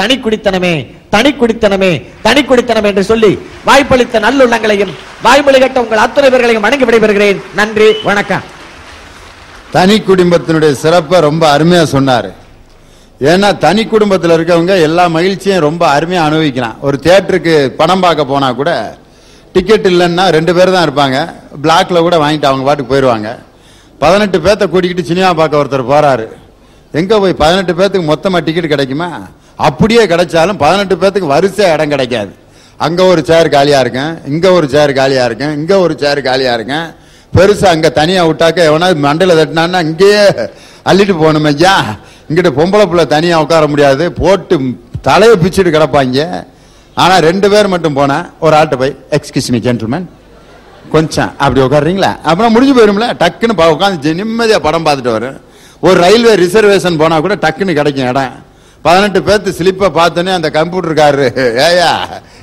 Speaker 2: தனி குடித்தனமே தனி குடித்தனமே தனி குடித்தனம் என்று சொல்லி வாய்ப்பளித்த நல்லுள்ளங்களையும் வாய்மொழி கட்ட உங்கள் அத்துணை பேர்களையும் வணங்கி விடைபெறுகிறேன். நன்றி வணக்கம்.
Speaker 1: தனி குடும்பத்தினுடைய சிறப்பை ரொம்ப அருமையா சொன்னாரு. ஏன்னா தனி குடும்பத்தில் இருக்கவங்க எல்லா மகிழ்ச்சியும் ரொம்ப அருமையாக அனுபவிக்கலாம். ஒரு தியேட்டருக்கு படம் பார்க்க போனா கூட டிக்கெட் இல்லைன்னா ரெண்டு பேர் தான் இருப்பாங்க. பிளாக்ல கூட வாங்கிட்டு அவங்க பாட்டுக்கு போயிடுவாங்க பதினெட்டு பேர்த்த கூட்டிக்கிட்டு சினிமா பார்க்க ஒருத்தர் போறாரு. எங்க போய் பதினெட்டு பேர்த்துக்கு மொத்தமாக டிக்கெட் கிடைக்குமா? அப்படியே கிடைச்சாலும் பதினெட்டு பேர்த்துக்கு வரிசை இடம் கிடைக்காது. அங்கே ஒரு சேர் காலியாக இருக்கேன் இங்கே ஒரு சேர் காலியாக இருக்கேன் இங்கே ஒரு சேர் காலியாக இருக்கேன் பெருசாக அங்கே தனியாக விட்டாக்க எவனாவது மண்டல தட்டினான்னா இங்கேயே அள்ளிட்டு போகணுமே ஐயா இங்கிட்ட பொம்பளை பிள்ளை தனியா உட்கார முடியாது. போட்டு தலையை பிச்சுட்டு கிடப்பாங்க. ஆனா ரெண்டு பேர் மட்டும் போனால் ஒரு ஆள்கிட்ட போய் எக்ஸ்கியூஸ் மீ ஜென்டில்மேன் கொஞ்சம் அப்படி உட்காடுறீங்களா அப்புறம் முடிஞ்சு போயிரும்ல. டக்குன்னு பா- உட்காந்து நிம்மதியா படம் பார்த்துட்டு வரும் ஒரு ரயில்வே ரிசர்வேஷன் போனா கூட டக்குன்னு கிடைக்கும் இடம். பதினெட்டு பேர்த்து ஸ்லிப்பை பார்த்தோன்னே அந்த கம்ப்யூட்டர்காரரு ஏயா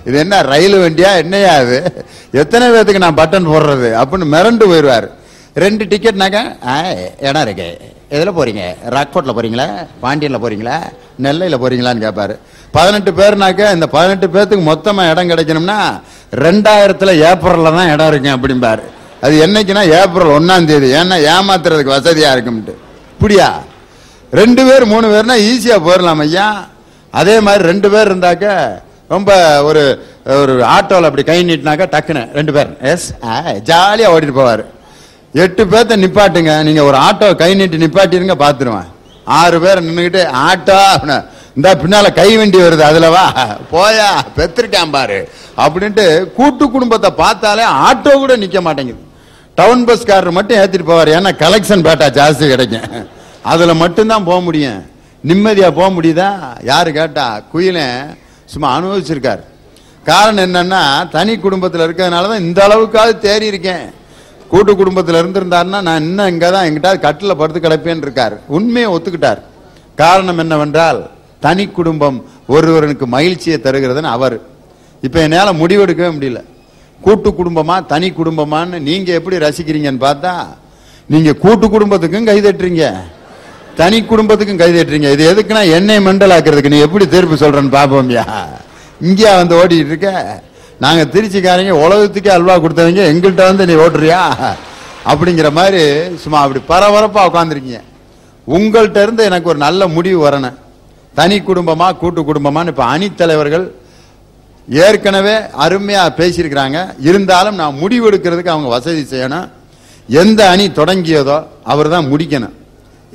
Speaker 1: இது என்ன ரயில் வண்டியா? என்னையா அது எத்தனை பேர்த்துக்கு நான் பட்டன் போடுறது? அப்படின்னு மிரண்டு போயிடுவார். ரெண்டு டிக்கெட்னாக்க ஆ, இடம் இருக்கு. எதில் போறீங்க? ராக்போர்ட்டில் போறீங்களா? பாண்டியனில் போறீங்களா? நெல்லையில் போறீங்களான்னு கேட்பாரு பதினெட்டு பேர்னாக்க இந்த பதினெட்டு பேர்த்துக்கு மொத்தமாக இடம் கிடைக்கணும்னா ரெண்டாயிரத்தில் ஏப்ரலில் தான் இடம் இருக்கும் அப்படிம்பாரு. அது என்னைக்குன்னா ஏப்ரல் ஒன்றாம் தேதி. ஏன்னா ஏமாத்துறதுக்கு வசதியாக இருக்கும்ட்டு. இப்படியா ரெண்டு பேர் மூணு பேர்னா ஈஸியாக போயிடலாம் ஐயா. அதே மாதிரி ரெண்டு பேர் இருந்தாக்க ரொம்ப ஒரு ஒரு ஆட்டோவில் அப்படி கை நீட்டினாக்கா டக்குன்னு ரெண்டு பேர். எஸ் ஜாலியாக ஓடிட்டு போவார். எட்டு பேர்த்த நிப்பாட்டுங்க. நீங்க ஒரு ஆட்டோ கை நீட்டி நிப்பாட்டிருங்க பாத்துருவேன். ஆறு பேர் நின்றுக்கிட்டு ஆட்டோ அப்படின்னா, இந்த பின்னால கை வண்டி வருது அதுல வா. போயா பெத்துருட்டான் பாரு. அப்படின்ட்டு கூட்டு குடும்பத்தை பார்த்தாலே ஆட்டோ கூட நிக்க மாட்டேங்குது. டவுன் பஸ்காரர் மட்டும் ஏத்திட்டு போவார். ஏன்னா கலெக்ஷன் பேட்டா ஜாஸ்தி கிடைக்கும். அதுல மட்டும்தான் போக முடியும். நிம்மதியா போக முடியுதா? யாரு கேட்டா குயிலன் சும்மா அனுபவிச்சிருக்காரு. காரணம் என்னன்னா தனி குடும்பத்தில் இருக்கிறதுனால தான் இந்த அளவுக்காவது தேறி இருக்கேன் கூட்டு குடும்பத்தில் இருந்திருந்தாருன்னா நான் இன்னும் இங்கே தான் எங்கிட்ட கட்டில படுத்து கிடப்பேன்னு இருக்கார். உண்மையை ஒத்துக்கிட்டார். காரணம் என்னவென்றால் தனி குடும்பம் ஒருவனுக்கு மகிழ்ச்சியை தருகிறதுன்னு அவர். இப்போ என்னால் முடிவெடுக்கவே முடியல. கூட்டு குடும்பமா தனி குடும்பமான்னு நீங்கள் எப்படி ரசிக்கிறீங்கன்னு பார்த்தா நீங்கள் கூட்டு குடும்பத்துக்கும் கைதட்டுறீங்க. தனி குடும்பத்துக்கும் கைதட்டுறீங்க. இது எதுக்குன்னா என்னை மெண்டல் ஆக்குறதுக்கு நீ எப்படி தீர்ப்பு சொல்கிறேன்னு பார்ப்போம்யா இங்கேயா வந்து ஓடிட்டு இருக்க? நாங்க திருச்சிக்காரங்க உலகத்துக்கே அல்வா கொடுத்தவங்க எங்கள்கிட்ட வந்து நீ ஓட்டுறியா? அப்படிங்கிற மாதிரி சும்மா அப்படி பரபரப்பா உட்காந்துருக்கீங்க உங்கள்கிட்ட இருந்து எனக்கு ஒரு நல்ல முடிவு வரணும். தனி குடும்பமா கூட்டு குடும்பமானு இப்ப அணித்தலைவர்கள் ஏற்கனவே அருமையா பேசியிருக்கிறாங்க. இருந்தாலும் நான் முடிவு எடுக்கிறதுக்கு அவங்க வசதி செய்யணும். எந்த அணி தொடங்கியதோ அவர் தான் முடிக்கணும்.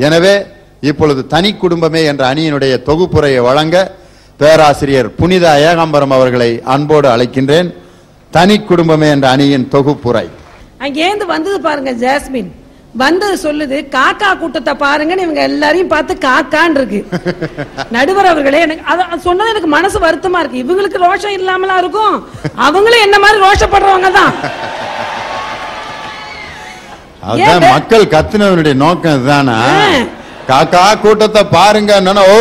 Speaker 1: எனவே இப்பொழுது தனி குடும்பமே என்ற அணியினுடைய தொகுப்புரையை வழங்க பேராசிரியர் புனித ஏகாம்பரம் அவர்களை அன்போடு அழைக்கின்றேன். தனி குடும்பமே என்ற அணியின் தொகுப்புரை.
Speaker 3: அங்கேருந்து வந்தது பாருங்க ஜாஸ்மின். வந்து சொல்லுது காக்கா கூட்டத்தை பாருங்கன்னு இவங்க எல்லாரையும் பார்த்து காக்கான்னு இருக்கு. நடுவர் அவர்களே எனக்கு அது சொன்னது எனக்கு மனசு வருத்தமா இருக்கு. இவங்களுக்கு ரோஷம் இல்லாமலா இருக்கும்? அவங்களும் என்ன மாதிரி ரோஷப்படுறவங்க தான்?
Speaker 1: மக்கள் கத்துனவனுடைய நோக்கம் இதுதானா. காக்கா கூட்டத்தை பாருங்க. ஓ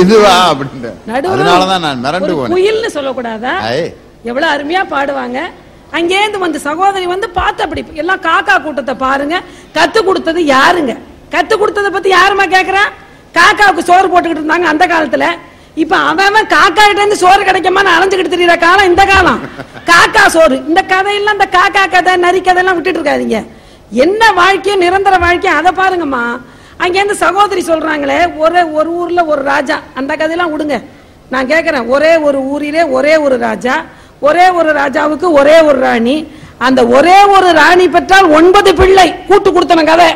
Speaker 1: இதுவா? அப்படின்னு அதனாலதான் நான் மிரண்டு போனேன்.
Speaker 3: குயில்னு சொல்லக்கூடாதா? எவ்வளவு அருமையா பாடுவாங்க. அங்கேருந்து வந்து சகோதரி வந்து பார்த்து அப்படி எல்லாம் காக்கா கூட்டத்தை பாருங்க. கத்து கொடுத்தது யாருங்க? கத்து கொடுத்ததை பத்தி யாருமா கேக்குறா? காக்காவுக்கு சோறு போட்டுக்கிட்டு இருந்தாங்க அந்த காலத்துல. இப்ப அவன் காக்கா கிட்ட இருந்து சோறு கிடைக்குமா அலைஞ்சுக்கிட்டு தெரியுற காலம் இந்த காலம். காக்கா சோறு. இந்த கதையெல்லாம் இந்த காக்கா கதை நரி கதை எல்லாம் விட்டுட்டு இருக்காதீங்க. என்ன வாழ்க்கையும் நிரந்தர வாழ்க்கையும் அதை பாருங்கம்மா. அங்கேருந்து சகோதரி சொல்றாங்களே ஒரே ஒரு ஊர்ல ஒரு ராஜா. அந்த கதையெல்லாம் விடுங்க. நான் கேட்குறேன் ஒரே ஒரு ஊரிலே ஒரே ஒரு ராஜா ஒரே ஒரு ராஜாவுக்கு ஒரே ஒரு ராணி. அந்த ஒரே ஒரு ராணி பெற்றால் ஒன்பது பிள்ளை. கூட்டு கொடுத்தன கதை.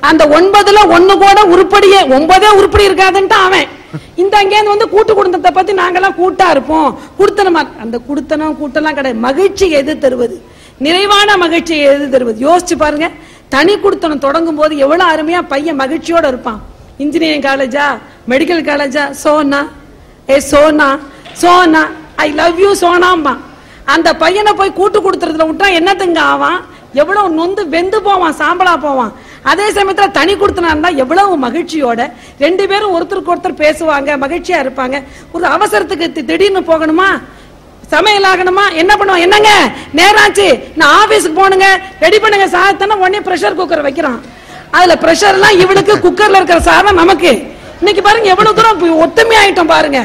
Speaker 3: அந்த ஒன்பதுல ஒன்னு கூட உருப்படியே ஒன்பதே உருப்படி இருக்காதுன்ட்டு அவன். இந்த அங்கேருந்து வந்து கூட்டு குடும்பத்தை பத்தி நாங்கெல்லாம் கூட்டா இருப்போம். குடுத்தனமா அந்த குடுத்தனம் கூட்டெல்லாம் கிடையாது. மகிழ்ச்சி எது தருவது நிறைவான மகிழ்ச்சியை எது தருவது யோசிச்சு பாருங்க. தனி குடுத்தனம் தொடங்கும் போது எவ்வளவு அருமையாக பையன் மகிழ்ச்சியோட இருப்பான். இன்ஜினியரிங் காலேஜா மெடிக்கல் காலேஜா சோனா. ஏ Sona Sona I love you சோனாம்பா அந்த பையனை போய் கூட்டு கொடுத்துறதுல விட்டா என்னத்துங்க ஆவான்? எவ்வளவு நொந்து வெந்து போவான் சாம்பலா போவான். அதே சமயத்துல தனி கொடுத்தனா இருந்தா எவ்வளவு மகிழ்ச்சியோட. ரெண்டு பேரும் ஒருத்தருக்கு ஒருத்தர் பேசுவாங்க மகிழ்ச்சியா இருப்பாங்க. ஒரு அவசரத்துக்கு திடீர்னு போகணுமா? சமையல் ஆகணுமா? என்ன பண்ணுவோம்? என்னங்க? நேராச்சு. நான் ஆபீஸ்க்கு போகணுங்க. ரெடி பண்ணுங்க. சாதத்தான உடனே ப்ரெஷர் குக்கர் வைக்கிறான். அதுல பிரஷர் எல்லாம் இவனுக்கு குக்கர்ல இருக்கிற சாதம் நமக்கு. இன்னைக்கு பாருங்க எவ்வளவு தூரம் ஒத்துமை ஆயிட்டோம் பாருங்க.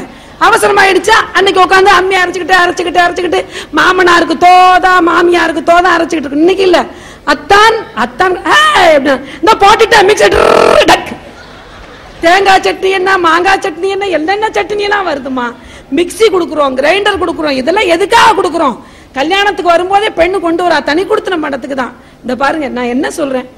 Speaker 3: அவசரமாயிடுச்சா? அன்னைக்கு உட்காந்து அம்மி அரைச்சுக்கிட்டு அரைச்சுக்கிட்டு அரைச்சுக்கிட்டு மாமனாருக்கு தோதா மாமியாருக்கு தோதா அரைச்சுக்கிட்டு இருக்கு. இன்னைக்கு இல்ல. அத்தான் அத்தான் இந்த போட்டுட்டேன் மிக்சர் டக். தேங்காய் சட்னி என்ன மாங்காய் சட்னி என்ன என்னென்ன சட்னி எல்லாம் வருதுமா மிக்ஸி கொடுக்குறோம் கிரைண்டர் கொடுக்குறோம் இதெல்லாம் எதுக்காக கொடுக்குறோம்? கல்யாணத்துக்கு வரும்போதே பெண்ணு கொண்டு வரா தனி கொடுத்தன மடத்துக்கு தான். இந்த பாருங்க நான் என்ன சொல்றேன்?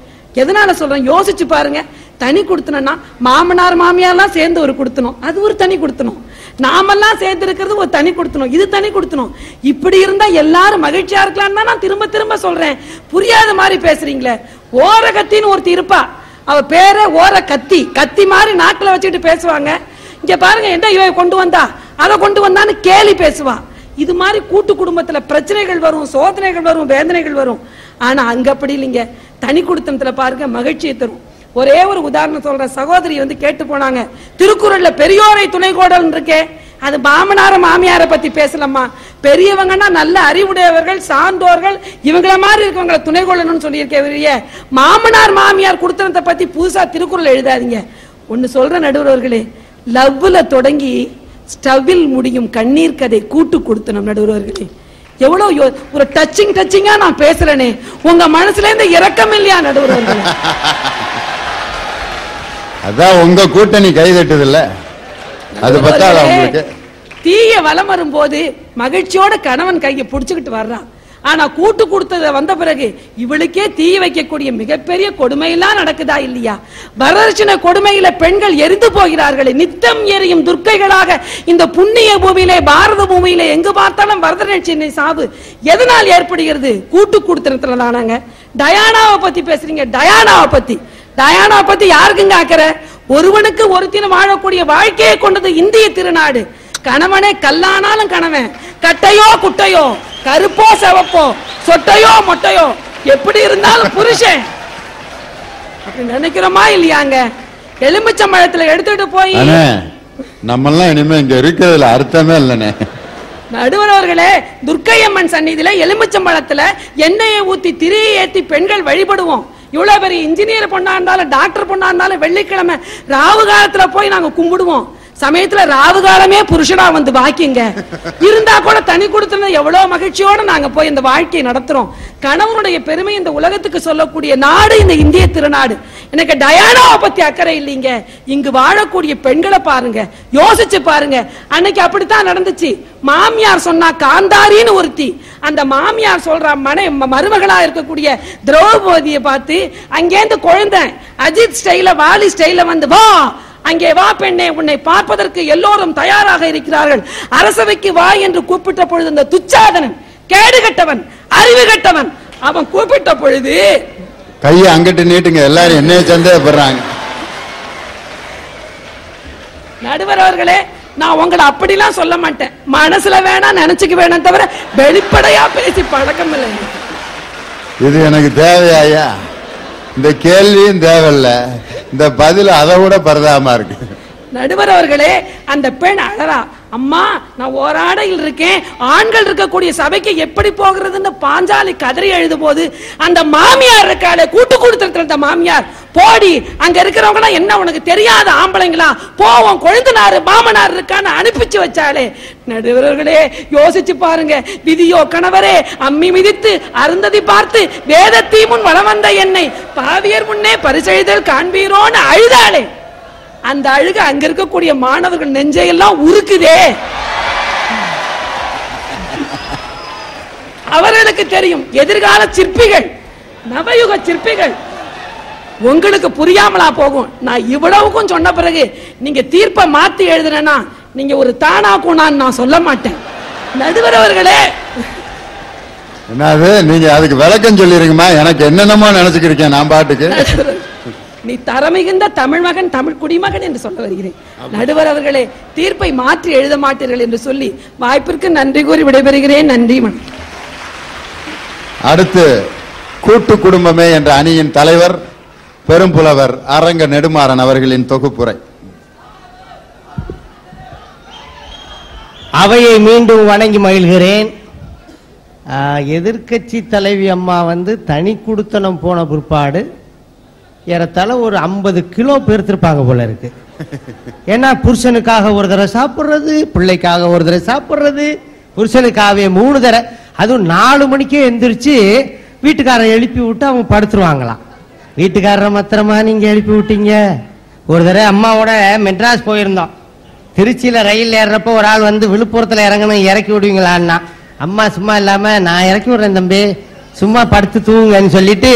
Speaker 3: எதனால சொல்றேன்? யோசிச்சு பாருங்க. தனி கொடுத்தனா மாமனார் மாமியார்லாம் சேர்ந்து ஒரு கொடுத்தனும் அது ஒரு தனி கொடுத்தனும் நாமெல்லாம் சேர்ந்து இருக்கிறது ஒரு தனி கொடுத்தனும் இது தனி கொடுத்தனும் இப்படி இருந்தா எல்லாரும் மகிழ்ச்சியா இருக்கலாம்னு தான் நான் திரும்ப திரும்ப சொல்றேன். புரியாத மாதிரி பேசுறீங்களே. ஓர கத்தின்னு ஒருத்தி இருப்பா. அவ பேரே ஓர கத்தி. கத்தி மாதிரி நாக்கில் வச்சுக்கிட்டு பேசுவாங்க. இங்க பாருங்க என்ன இவ கொண்டு வந்தா? அதை கொண்டு வந்தான்னு கேலி பேசுவான் இது மாதிரி கூட்டு குடும்பத்துல பிரச்சனைகள் வரும் சோதனைகள் வரும் வேதனைகள் வரும். ஆனா அங்க அப்படி இல்லைங்க. தனி குடுத்தனத்துல பாருங்க மகிழ்ச்சியை தரும். ஒரே ஒரு உதாரணம் சொல்ற சகோதரி வந்து கேட்டு போனாங்க திருக்குறள்ல பெரியோரை துணை கோடல் இருக்கே அது மாமனார மாமியாரை பத்தி பேசலாமா பெரியவங்கன்னா நல்ல அறிவுடையவர்கள் சான்றோர்கள் இவங்கள மாதிரி இருக்கவங்களை துணை கொள்ளணும்னு சொல்லியிருக்கே மாமனார் மாமியார் குடுத்தனத்தை பத்தி புதுசா திருக்குறள் எழுதாதீங்க. ஒன்னு சொல்ற நடுவர்களே லவ்ல தொடங்கி ஸ்டவ்வில் முடியும் கண்ணீர் கதை கூட்டு கொடுத்தனம் நடுவர்களே. எவ்வளவு ஒரு டச்சிங் டச்சிங்கா நான் பேசுறேனே. உங்க மனசுல இருந்து இறக்கம் இல்லையா நடுவர்களே?
Speaker 1: அதான் உங்க கூட்டணி கைதட்டுது இல்ல அது பத்தாத உங்களுக்கு?
Speaker 3: தீய வலம் வரும்போது மகிழ்ச்சியோட கணவன் கையை புடிச்சுக்கிட்டு வர்றான். ஆனா கூட்டு கொடுத்தத வந்த பிறகு இவளுக்கே தீ வைக்கக்கூடிய மிகப்பெரிய கொடுமையெல்லாம் நடக்குதா இல்லையா? வரதட்சணை கொடுமையில பெண்கள் எரிந்து போகிறார்களே. நித்தம் எரியும் துர்க்கைகளாக இந்த புண்ணிய பூமியிலே பாரத பூமியிலே எங்கு பார்த்தாலும் வரதட்சணை சாவு எதனால் ஏற்படுகிறது? கூட்டு கொடுத்தனத்துல தானாங்க. டயானாவை பத்தி பேசுறீங்க. டயானாவை பத்தி. டயானாவை பத்தி யாருக்குங்க ஆக்கிற? ஒருவனுக்கு ஒருத்தினம் வாழக்கூடிய வாழ்க்கையை கொண்டது இந்திய திருநாடு. கணவனே கல்லானாலும் கணவன். கட்டையோ குட்டையோ கருப்போ செவப்போ சொட்டையோ மொட்டையோ எப்படி இருந்தாலும் புருஷன். அப்படி நினைக்கிறோமா இல்லையாங்க? எலுமிச்சம்பழத்துல எடுத்துட்டு போய்
Speaker 1: நம்மெல்லாம் இனிமே இங்க இருக்கிறதுல அர்த்தமே இல்லனே
Speaker 3: நடுவர் அவர்களே துர்க்கையம்மன் சந்நிதியில எலுமிச்சம்பழத்துல எண்ணெயை ஊத்தி திரியை ஏத்தி பெண்கள் வழிபடுவோம். இவ்வளவு பெரிய இன்ஜினியர் பொண்ணா இருந்தாலும் டாக்டர் பொண்ணா இருந்தாலும் வெள்ளிக்கிழமை ராவு காலத்துல போய் நாங்க கும்பிடுவோம். சமயத்துல ராவு காலமே புருஷனா வந்து பாக்கிங்க இருந்தா கூட தனி கொடுத்துருந்த எவ்வளவு மகிழ்ச்சியோட நாங்க போய் இந்த வாழ்க்கையை நடத்துறோம். கணவனுடைய பெருமை இந்த உலகத்துக்கு சொல்லக்கூடிய நாடு இந்த இந்திய திருநாடு. எனக்கு டயானாவை பத்தி அக்கறை இல்லைங்க. இங்கு வாழக்கூடிய பெண்களை பாருங்க. யோசிச்சு பாருங்க. அன்னைக்கு அப்படித்தான் நடந்துச்சு. மாமியார் சொன்னா காந்தாரின்னு ஒருத்தி. அந்த மாமியார் சொல்ற மனை மருமகளா இருக்கக்கூடிய திரௌபதியை பார்த்து அங்கேருந்து குழந்தை அஜித் ஸ்டைல வாலி ஸ்டைல வந்து வா அங்கே வா பெண்ணே உன்னை பார்ப்பதற்கு எல்லோரும் தயாராக இருக்கிறார்கள். அரசவைக்கு வா என்று கூப்பிட்ட பொழுது அந்த துச்சாதனன் கேடு கட்டவன் அறிவு கட்டவன் அவன் கூப்பிட்ட பொழுது
Speaker 1: கையை அங்கிட்டு நீட்டுங்க எல்லாரும் என்னைய சந்தேகப்படுறாங்க.
Speaker 3: நடுவர் அவர்களே நான் உங்களை அப்படிலாம் சொல்ல மாட்டேன். மனசுல வேணா நினைச்சுக்க வேணாம் தவிர வெளிப்படையா பேசி பழக்கம் இல்லை.
Speaker 1: இது எனக்கு தேவையாயா இந்த கேள்வியும் தேவையில்ல. இந்த பதில் அதை விட பரதாம இருக்கு.
Speaker 3: நடுவர் அவர்களே அந்த பெண் அழறா. அம்மா நான் ஓராடையில் இருக்கேன். ஆண்கள் இருக்கக்கூடிய சபைக்கு எப்படி போகிறதுன்னு பாஞ்சாலி கதறி எழுது போது அந்த மாமியார் இருக்காளே கூட்டு கொடுத்துருக்கிற அந்த மாமியார் போடி அங்க இருக்கிறவங்க என்ன உனக்கு தெரியாத ஆம்பளைங்களா? போவோம் கொழுந்தனாரு மாமனார் இருக்கான்னு அனுப்பிச்சு வச்சாலே நடுவர்களே யோசிச்சு பாருங்க. விதியோ கணவரே அம்மி மிதித்து அருந்ததி பார்த்து வேதத்தீ முன் வளம் வந்த என்னை பாவியர் முன்னே பரிசெய்தல் காண்பீரோன்னு அழுதாளே. அந்த அழுக அங்க இருக்கக்கூடிய மாணவர்கள் நெஞ்சையெல்லாம் உருக்குதே. அவர்களுக்கு தெரியும் எதிர்கால சிற்பிகள் நவயுக சிற்பிகள். உங்களுக்கு புரியாமலா போகும். நான் இவ்வளவுக்கும் சொன்ன பிறகு நீங்க தீர்ப்பை மாத்தி எழுதுனா நீங்க ஒரு தானா கூணான்னு நான் சொல்ல மாட்டேன். நடுவர் அவர்களே.
Speaker 1: என்னது நீங்க அதுக்கு விளக்கம் சொல்லிருங்கம்மா எனக்கு என்னென்னமோ நினைச்சுக்கிருக்கேன் நான் பாட்டுக்கு.
Speaker 3: நீ தரமிகுந்த தமிழ் மகன் தமிழ் குடிமகன் என்று சொல்ல வருகிறேன். நடுவர் அவர்களே தீர்ப்பை மாற்றி எழுத மாட்டீர்கள் என்று சொல்லி வாய்ப்பிற்கு நன்றி கூறி விடைபெறுகிறேன். நன்றி
Speaker 1: அடுத்து கூட்டு குடும்பமே என்ற அணியின் தலைவர் பெரும்புலவர் அரங்க நெடுமாறன் அவர்களின் தொகுப்புரை.
Speaker 4: அவையை மீண்டும் வணங்கி மகிழ்கிறேன். எதிர்கட்சி தலைவி அம்மா வந்து தனி குடுத்தனம் போன பிற்பாடு ஏறத்தாழ ஒரு ஐம்பது கிலோ பெருத்திருப்பாங்க போல இருக்கு. ஏன்னா புருஷனுக்காக ஒரு தடவை சாப்பிட்றது பிள்ளைக்காக ஒரு தடவை சாப்பிட்றது புருஷனுக்காகவே மூணு தடவை. அதுவும் நாலு மணிக்கே எந்திரிச்சு வீட்டுக்காரரை எழுப்பி விட்டு அவங்க படுத்துருவாங்களாம். வீட்டுக்காரரை மாத்திரமா நீங்க எழுப்பி விட்டீங்க? ஒரு தடவை அம்மாவோட மெட்ராஸ் போயிருந்தோம். திருச்சியில ரயில் ஏறுறப்ப ஒரு ஆள் வந்து விழுப்புரத்துல இறங்கணும் இறக்கி விடுவீங்களான்னா அம்மா சும்மா இல்லாம நான் இறக்கி விடுறேன் தம்பி சும்மா படுத்து தூங்குங்கன்னு சொல்லிட்டு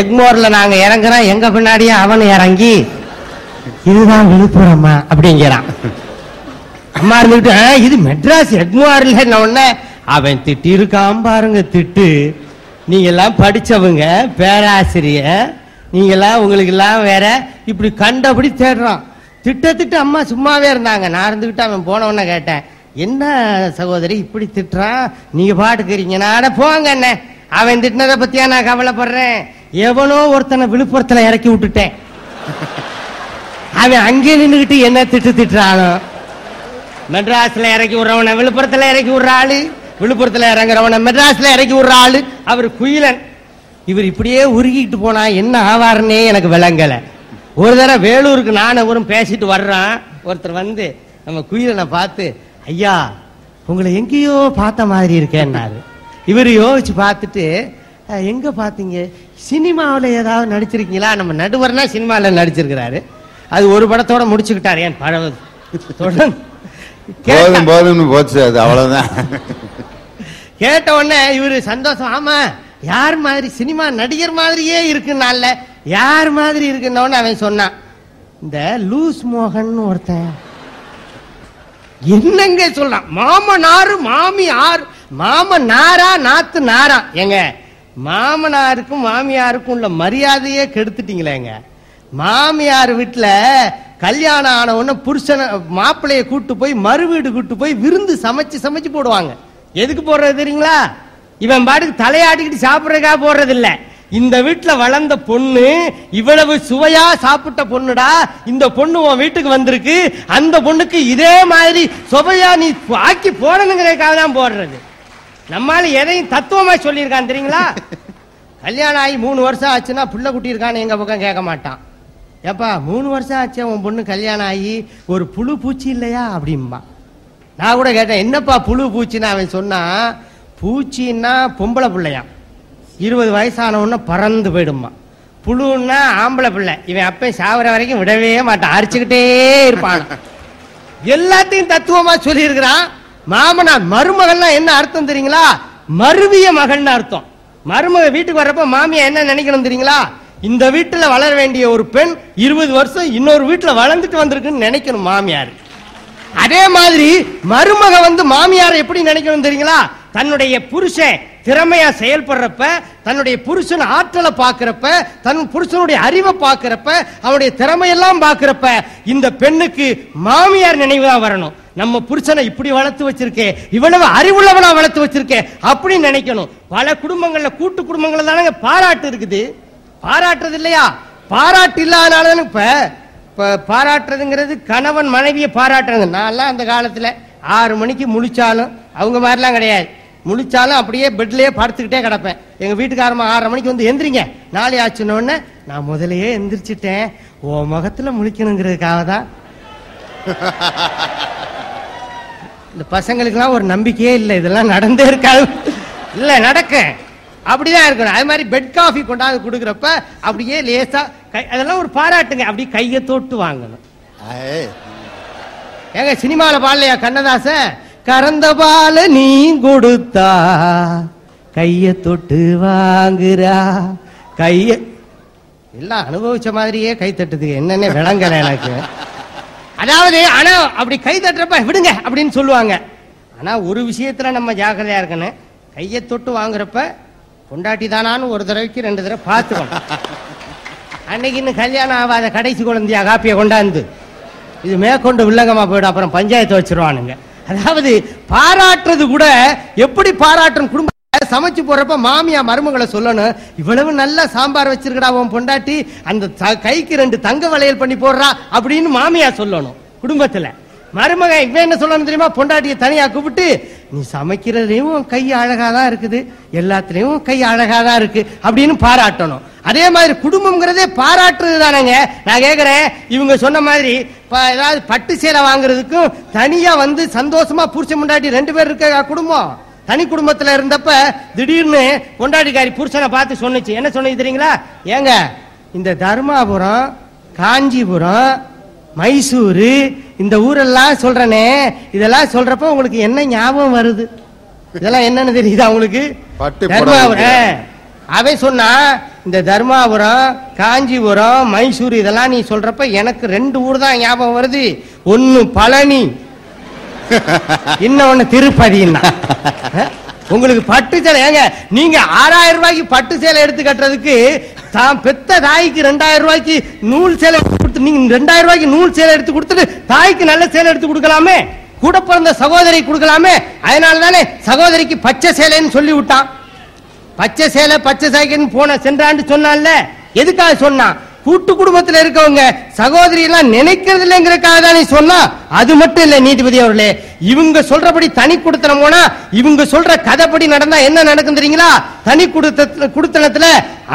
Speaker 4: எக்மோர்ல நாங்க இறங்குறோம். எங்க பின்னாடியே அவன் இறங்கி இதுதான் விழுப்புரம்மா அப்படிங்கிறான். அம்மா இருந்துட்டு இது மெட்ராஸ் எக்மோர்ல உடனே அவன் திட்டி இருக்கான் பாருங்க திட்டு. நீங்க படிச்சவங்க பேராசிரியர். நீங்களாம் உங்களுக்கெல்லாம் உங்களுக்கு எல்லாம் வேற. இப்படி கண்டபடி தேடுறான். திட்ட திட்ட அம்மா சும்மாவே இருந்தாங்க. நான் இருந்துகிட்டு அவன் போனவொன்னே கேட்டேன் என்ன சகோதரி இப்படி திட்டுறான்? நீங்க பாட்டுக்கிறீங்க நான் போங்க என்ன அவன் திட்டினதை பத்தியா நான் கவலைப்படுறேன்? எவனோ ஒருத்தனை விழுப்புரத்துல இறக்கி விட்டுட்டேன். அவன் அங்கே நின்றுகிட்டு என்ன திட்டு திட்டுறானோ? மெட்ராஸ்ல இறக்கி விடுறவன விழுப்புரத்துல இறக்கி விடுற ஆளு விழுப்புரத்துல இறங்குறவன மெட்ராஸ்ல இறக்கி விடுற ஆளு அவர் குயிலன். இவர் இப்படியே உருகிட்டு போனா என்ன ஆவாருன்னே எனக்கு விளங்கல. ஒரு தடவை வேலூருக்கு நானும் அவரும் பேசிட்டு வர்றான் ஒருத்தர் வந்து நம்ம குயிலனை பார்த்து ஐயா உங்களை எங்கேயோ பார்த்த மாதிரி இருக்கேன்னாரு. இவர் யோசிச்சு பார்த்துட்டு "அஹ், எங்க பார்த்தீங்க? சினிமாவில் ஏதாவது நடிச்சிருக்கீங்களா? நம்ம நடுவர்னா சினிமாவில் நடிச்சிருக்கிறாரு. அது ஒரு படத்தோட முடிச்சுக்கிட்டாரு ஏன் படம் தொடர்ந்து
Speaker 1: போதும்னு போச்சு அது அவ்வளவுதான்.
Speaker 4: கேட்ட உடனே இவரு சந்தோஷம் ஆமா யார் மாதிரி சினிமா நடிகர் மாதிரியே இருக்குன்னால யார் மாதிரி இருக்குன்ன அவன் சொன்னான். இந்த லூஸ் மோகன் ஒருத்தன். என்னங்க சொல்றான்? மாமனாரு மாமி ஆறு மாமனாரா நாத்து நாரா. ஏங்க மாமனாருக்கும் மாமியாருக்கும் உள்ள மரியாதையே கெடுத்துட்டீங்களேங்க மாமியார் வீட்டில் கல்யாணம் ஆன உடனே புருஷனை மாப்பிள்ளைய கூட்டு போய் மறு வீடு கூட்டு போய் விருந்து சமைச்சு சமைச்சு போடுவாங்க. எதுக்கு போடுறது தெரியுங்களா? இவன் பாட்டுக்கு தலையாட்டிக்கிட்டு சாப்பிட்றதுக்காக போடுறது இல்லை இந்த வீட்டுல வளர்ந்த பொண்ணு இவ்வளவு சுவையா சாப்பிட்ட பொண்ணுடா இந்த பொண்ணு உன் வீட்டுக்கு வந்திருக்கு அந்த பொண்ணுக்கு இதே மாதிரி சுவையா நீ ஆக்கி போடணுங்கிறதுக்காக தான் போடுறது. நம்மால எதையும் தத்துவமா சொல்லியிருக்கான் தெரியுங்களா? கல்யாணம் ஆகி மூணு வருஷம் ஆச்சுன்னா புள்ள குட்டி இருக்கான்னு எங்க பக்கம் கேட்க மாட்டான். ஏப்பா மூணு வருஷம் ஆச்சு உன் பொண்ணு கல்யாணம் ஆகி ஒரு புழு பூச்சி இல்லையா? அப்படிம்பா. நான் கூட கேட்டேன் என்னப்பா புழு பூச்சின்னு அவன் சொன்னான் பூச்சின்னா பொம்பளை பிள்ளையாம் இருபது வயசான உடனே பறந்து போயிடுமா புழுன்னா ஆம்பளை பிள்ளை. இவன் அப்பன் சாவர வரைக்கும் விடவே மாட்டான் அரிச்சுக்கிட்டே இருப்பான். எல்லாத்தையும் தத்துவமா சொல்லி இருக்கிறான் மாமனார் மருமகள்னா என்ன அர்த்தம் தெரியுங்களா? மருவிய மகள்னு அர்த்தம். மருமக வீட்டுக்கு வர்றப்ப மாமியா என்ன நினைக்கணும் தெரியுங்களா? இந்த வீட்டுல வளர வேண்டிய ஒரு பெண் இருபது வருஷம் இன்னொரு வீட்டுல வளர்ந்துட்டு வந்திருக்குன்னு நினைக்கணும் மாமியார். அதே மாதிரி மருமக வந்து மாமியாரை எப்படி நினைக்கணும் தெரியுங்களா? தன்னுடைய புருஷன் திறமையா செயல்படுறப்ப தன்னுடைய புருஷன் ஆற்றலை பார்க்கிறப்ப தன் புருஷனுடைய அறிவை பார்க்கிறப்ப அவனுடைய திறமையெல்லாம் பார்க்கிறப்ப இந்த பெண்ணுக்கு மாமியார் நினைவு தான் வரணும். நம்ம புருஷனை இப்படி வளர்த்து வச்சிருக்கே இவ்வளவு அறிவுள்ளவனா வளர்த்து வச்சிருக்கே அப்படின்னு நினைக்கணும். பல குடும்பங்கள்ல கூட்டு குடும்பங்கள்ல தானங்க பாராட்டு இருக்குது. பாராட்டுறது இல்லையா? பாராட்டு இல்லாதனால இப்ப இப்போ பாராட்டுறதுங்கிறது கணவன் மனைவியை பாராட்டுறது. நான்லாம் அந்த காலத்தில் ஆறு மணிக்கு முழிச்சாலும் அவங்க மாதிரிலாம் கிடையாது. முழிச்சாலும் அப்படியே பெட்லேயே படுத்துக்கிட்டே கிடப்பேன். எங்கள் வீட்டுக்காரமா ஆறரை மணிக்கு வந்து எந்திரிங்க. நாளை ஆச்சுன நான் முதலையே எந்திரிச்சிட்டேன். ஓ முகத்தில் முழிக்கணுங்கிறதுக்காக தான். இந்த பசங்களுக்கெல்லாம் ஒரு நம்பிக்கையே இல்லை. இதெல்லாம் நடந்தே இருக்காது. இல்லை நடக்க அப்படிதான் இருக்கணும். அது மாதிரி பெட் காஃபி கொண்டாந்து கொடுக்குறப்ப அப்படியே லேசா கை அதெல்லாம் ஒரு பாராட்டுங்க. அப்படி கையை தொட்டு வாங்கணும். ஏங்க சினிமால பாடலையா கண்ணதாசன் கறந்த பால நீ கொடுத்தா கைய தொட்டு வாங்குறா. கைய. எல்லாம் அனுபவிச்ச மாதிரியே கை தட்டுது என்னன்னு விளங்கல எனக்கு. அதாவது ஆனா அப்படி கை தட்டுறப்ப விடுங்க அப்படின்னு சொல்லுவாங்க. ஆனா ஒரு விஷயத்துல நம்ம ஜாக்கிரதையா இருக்கணும். கையை தொட்டு வாங்குறப்ப பொண்டாட்டி தானான்னு ஒரு தடவைக்கு ரெண்டு தடவை பார்த்துக்கணும். அன்னைக்கு இன்னும் கல்யாணம் ஆகாத கடைசி குழந்தையா காப்பியை கொண்டாந்து இது மேற்கொண்டு வில்லங்கமா போயிடும் அப்புறம் பஞ்சாயத்து வச்சிருவானுங்க. அதாவது பாராட்டுறது கூட எப்படி பாராட்டும் குடும்ப சமைச்சு போறப்ப மாமியா மருமகளை சொல்லணும் இவ்வளவு நல்ல சாம்பார் வச்சிருக்கடா உன் பொண்டாட்டி அந்த த- கைக்கு ரெண்டு தங்க வளையல் பண்ணி போடுறா அப்படின்னு மாமியா சொல்லணும் குடும்பத்துல. மருமக இவன் என்ன சொல்லணும் தெரியுமா? பொண்டாட்டியை தனியா கூப்பிட்டு நீ சமைக்கிறதுலையும் கை அழகா தான் இருக்குது. எல்லாத்துலயும் கை அழகா தான் இருக்கு. அப்படின்னு பாராட்டணும். அதே மாதிரி குடும்பம்ங்கிறதே பாராட்டுறது தானேங்க. நான் கேட்குறேன் இவங்க சொன்ன மாதிரி ஏதாவது பட்டு சேலை வாங்குறதுக்கும் தனியா வந்து சந்தோஷமா புருஷன் முண்டாட்டி ரெண்டு பேர் இருக்க குடும்பம்? தனி குடும்பத்துல இருந்தப்ப திடீர்னு பொண்டாட்டிக்காரி புருஷனை பார்த்து சொன்னுச்சு. என்ன சொன்னது தெரியுங்களா? ஏங்க இந்த தர்மாபுரம் காஞ்சிபுரம் மைசூரு இந்த ஊரெல்லாம் சொல்றனே இதெல்லாம் சொல்றப்ப உங்களுக்கு என்ன ஞாபகம் வருது? இதெல்லாம் என்னன்னு தெரியுதா உங்களுக்கு?
Speaker 1: பட்டு
Speaker 4: தர்மாபுரம். அவன் சொன்னா இந்த தர்மாபுரம் காஞ்சிபுரம் மைசூர் இதெல்லாம் நீ சொல்றப்ப எனக்கு ரெண்டு ஊர் தான் ஞாபகம் வருது. ஒன்னு பழனி இன்னொன்னு திருப்பதின்னா. உங்களுக்கு பட்டு சேலை ஏங்க நீங்க ஆறாயிரம் ரூபாய்க்கு பட்டு சேலை எடுத்து கட்டுறதுக்கு தான் பெத்த தாய்க்கு ரெண்டாயிரம் ரூபாய்க்கு நூல் சேலை எடுத்து கொடுத்து நீங்க ரெண்டாயிரம் ரூபாய்க்கு நூல் சேலை எடுத்து கொடுத்துட்டு தாய்க்கு நல்ல சேலை எடுத்து கொடுக்கலாமே? கூட பிறந்த சகோதரி கொடுக்கலாமே? அதனால தானே சகோதரிக்கு பச்சை சேலைன்னு சொல்லி விட்டான். பச்சை சேலை பச்சை சாய்க்குன்னு போன சென்றாண்டு சொன்னான்ல. எதுக்காக சொன்னான்? கூட்டு குடும்பத்தில் இருக்கவங்க சகோதரி எல்லாம் நினைக்கிறது இல்லைங்கிறதுக்காக நீ சொன்னா அது மட்டும் இல்ல நீதிபதி அவர்களே. இவங்க சொல்றபடி தனி குடுத்தனம் போனா இவங்க சொல்ற கதைப்படி நடந்தா என்ன நடக்கும் தெரியுங்களா? தனி குடுத்த குடுத்தனத்துல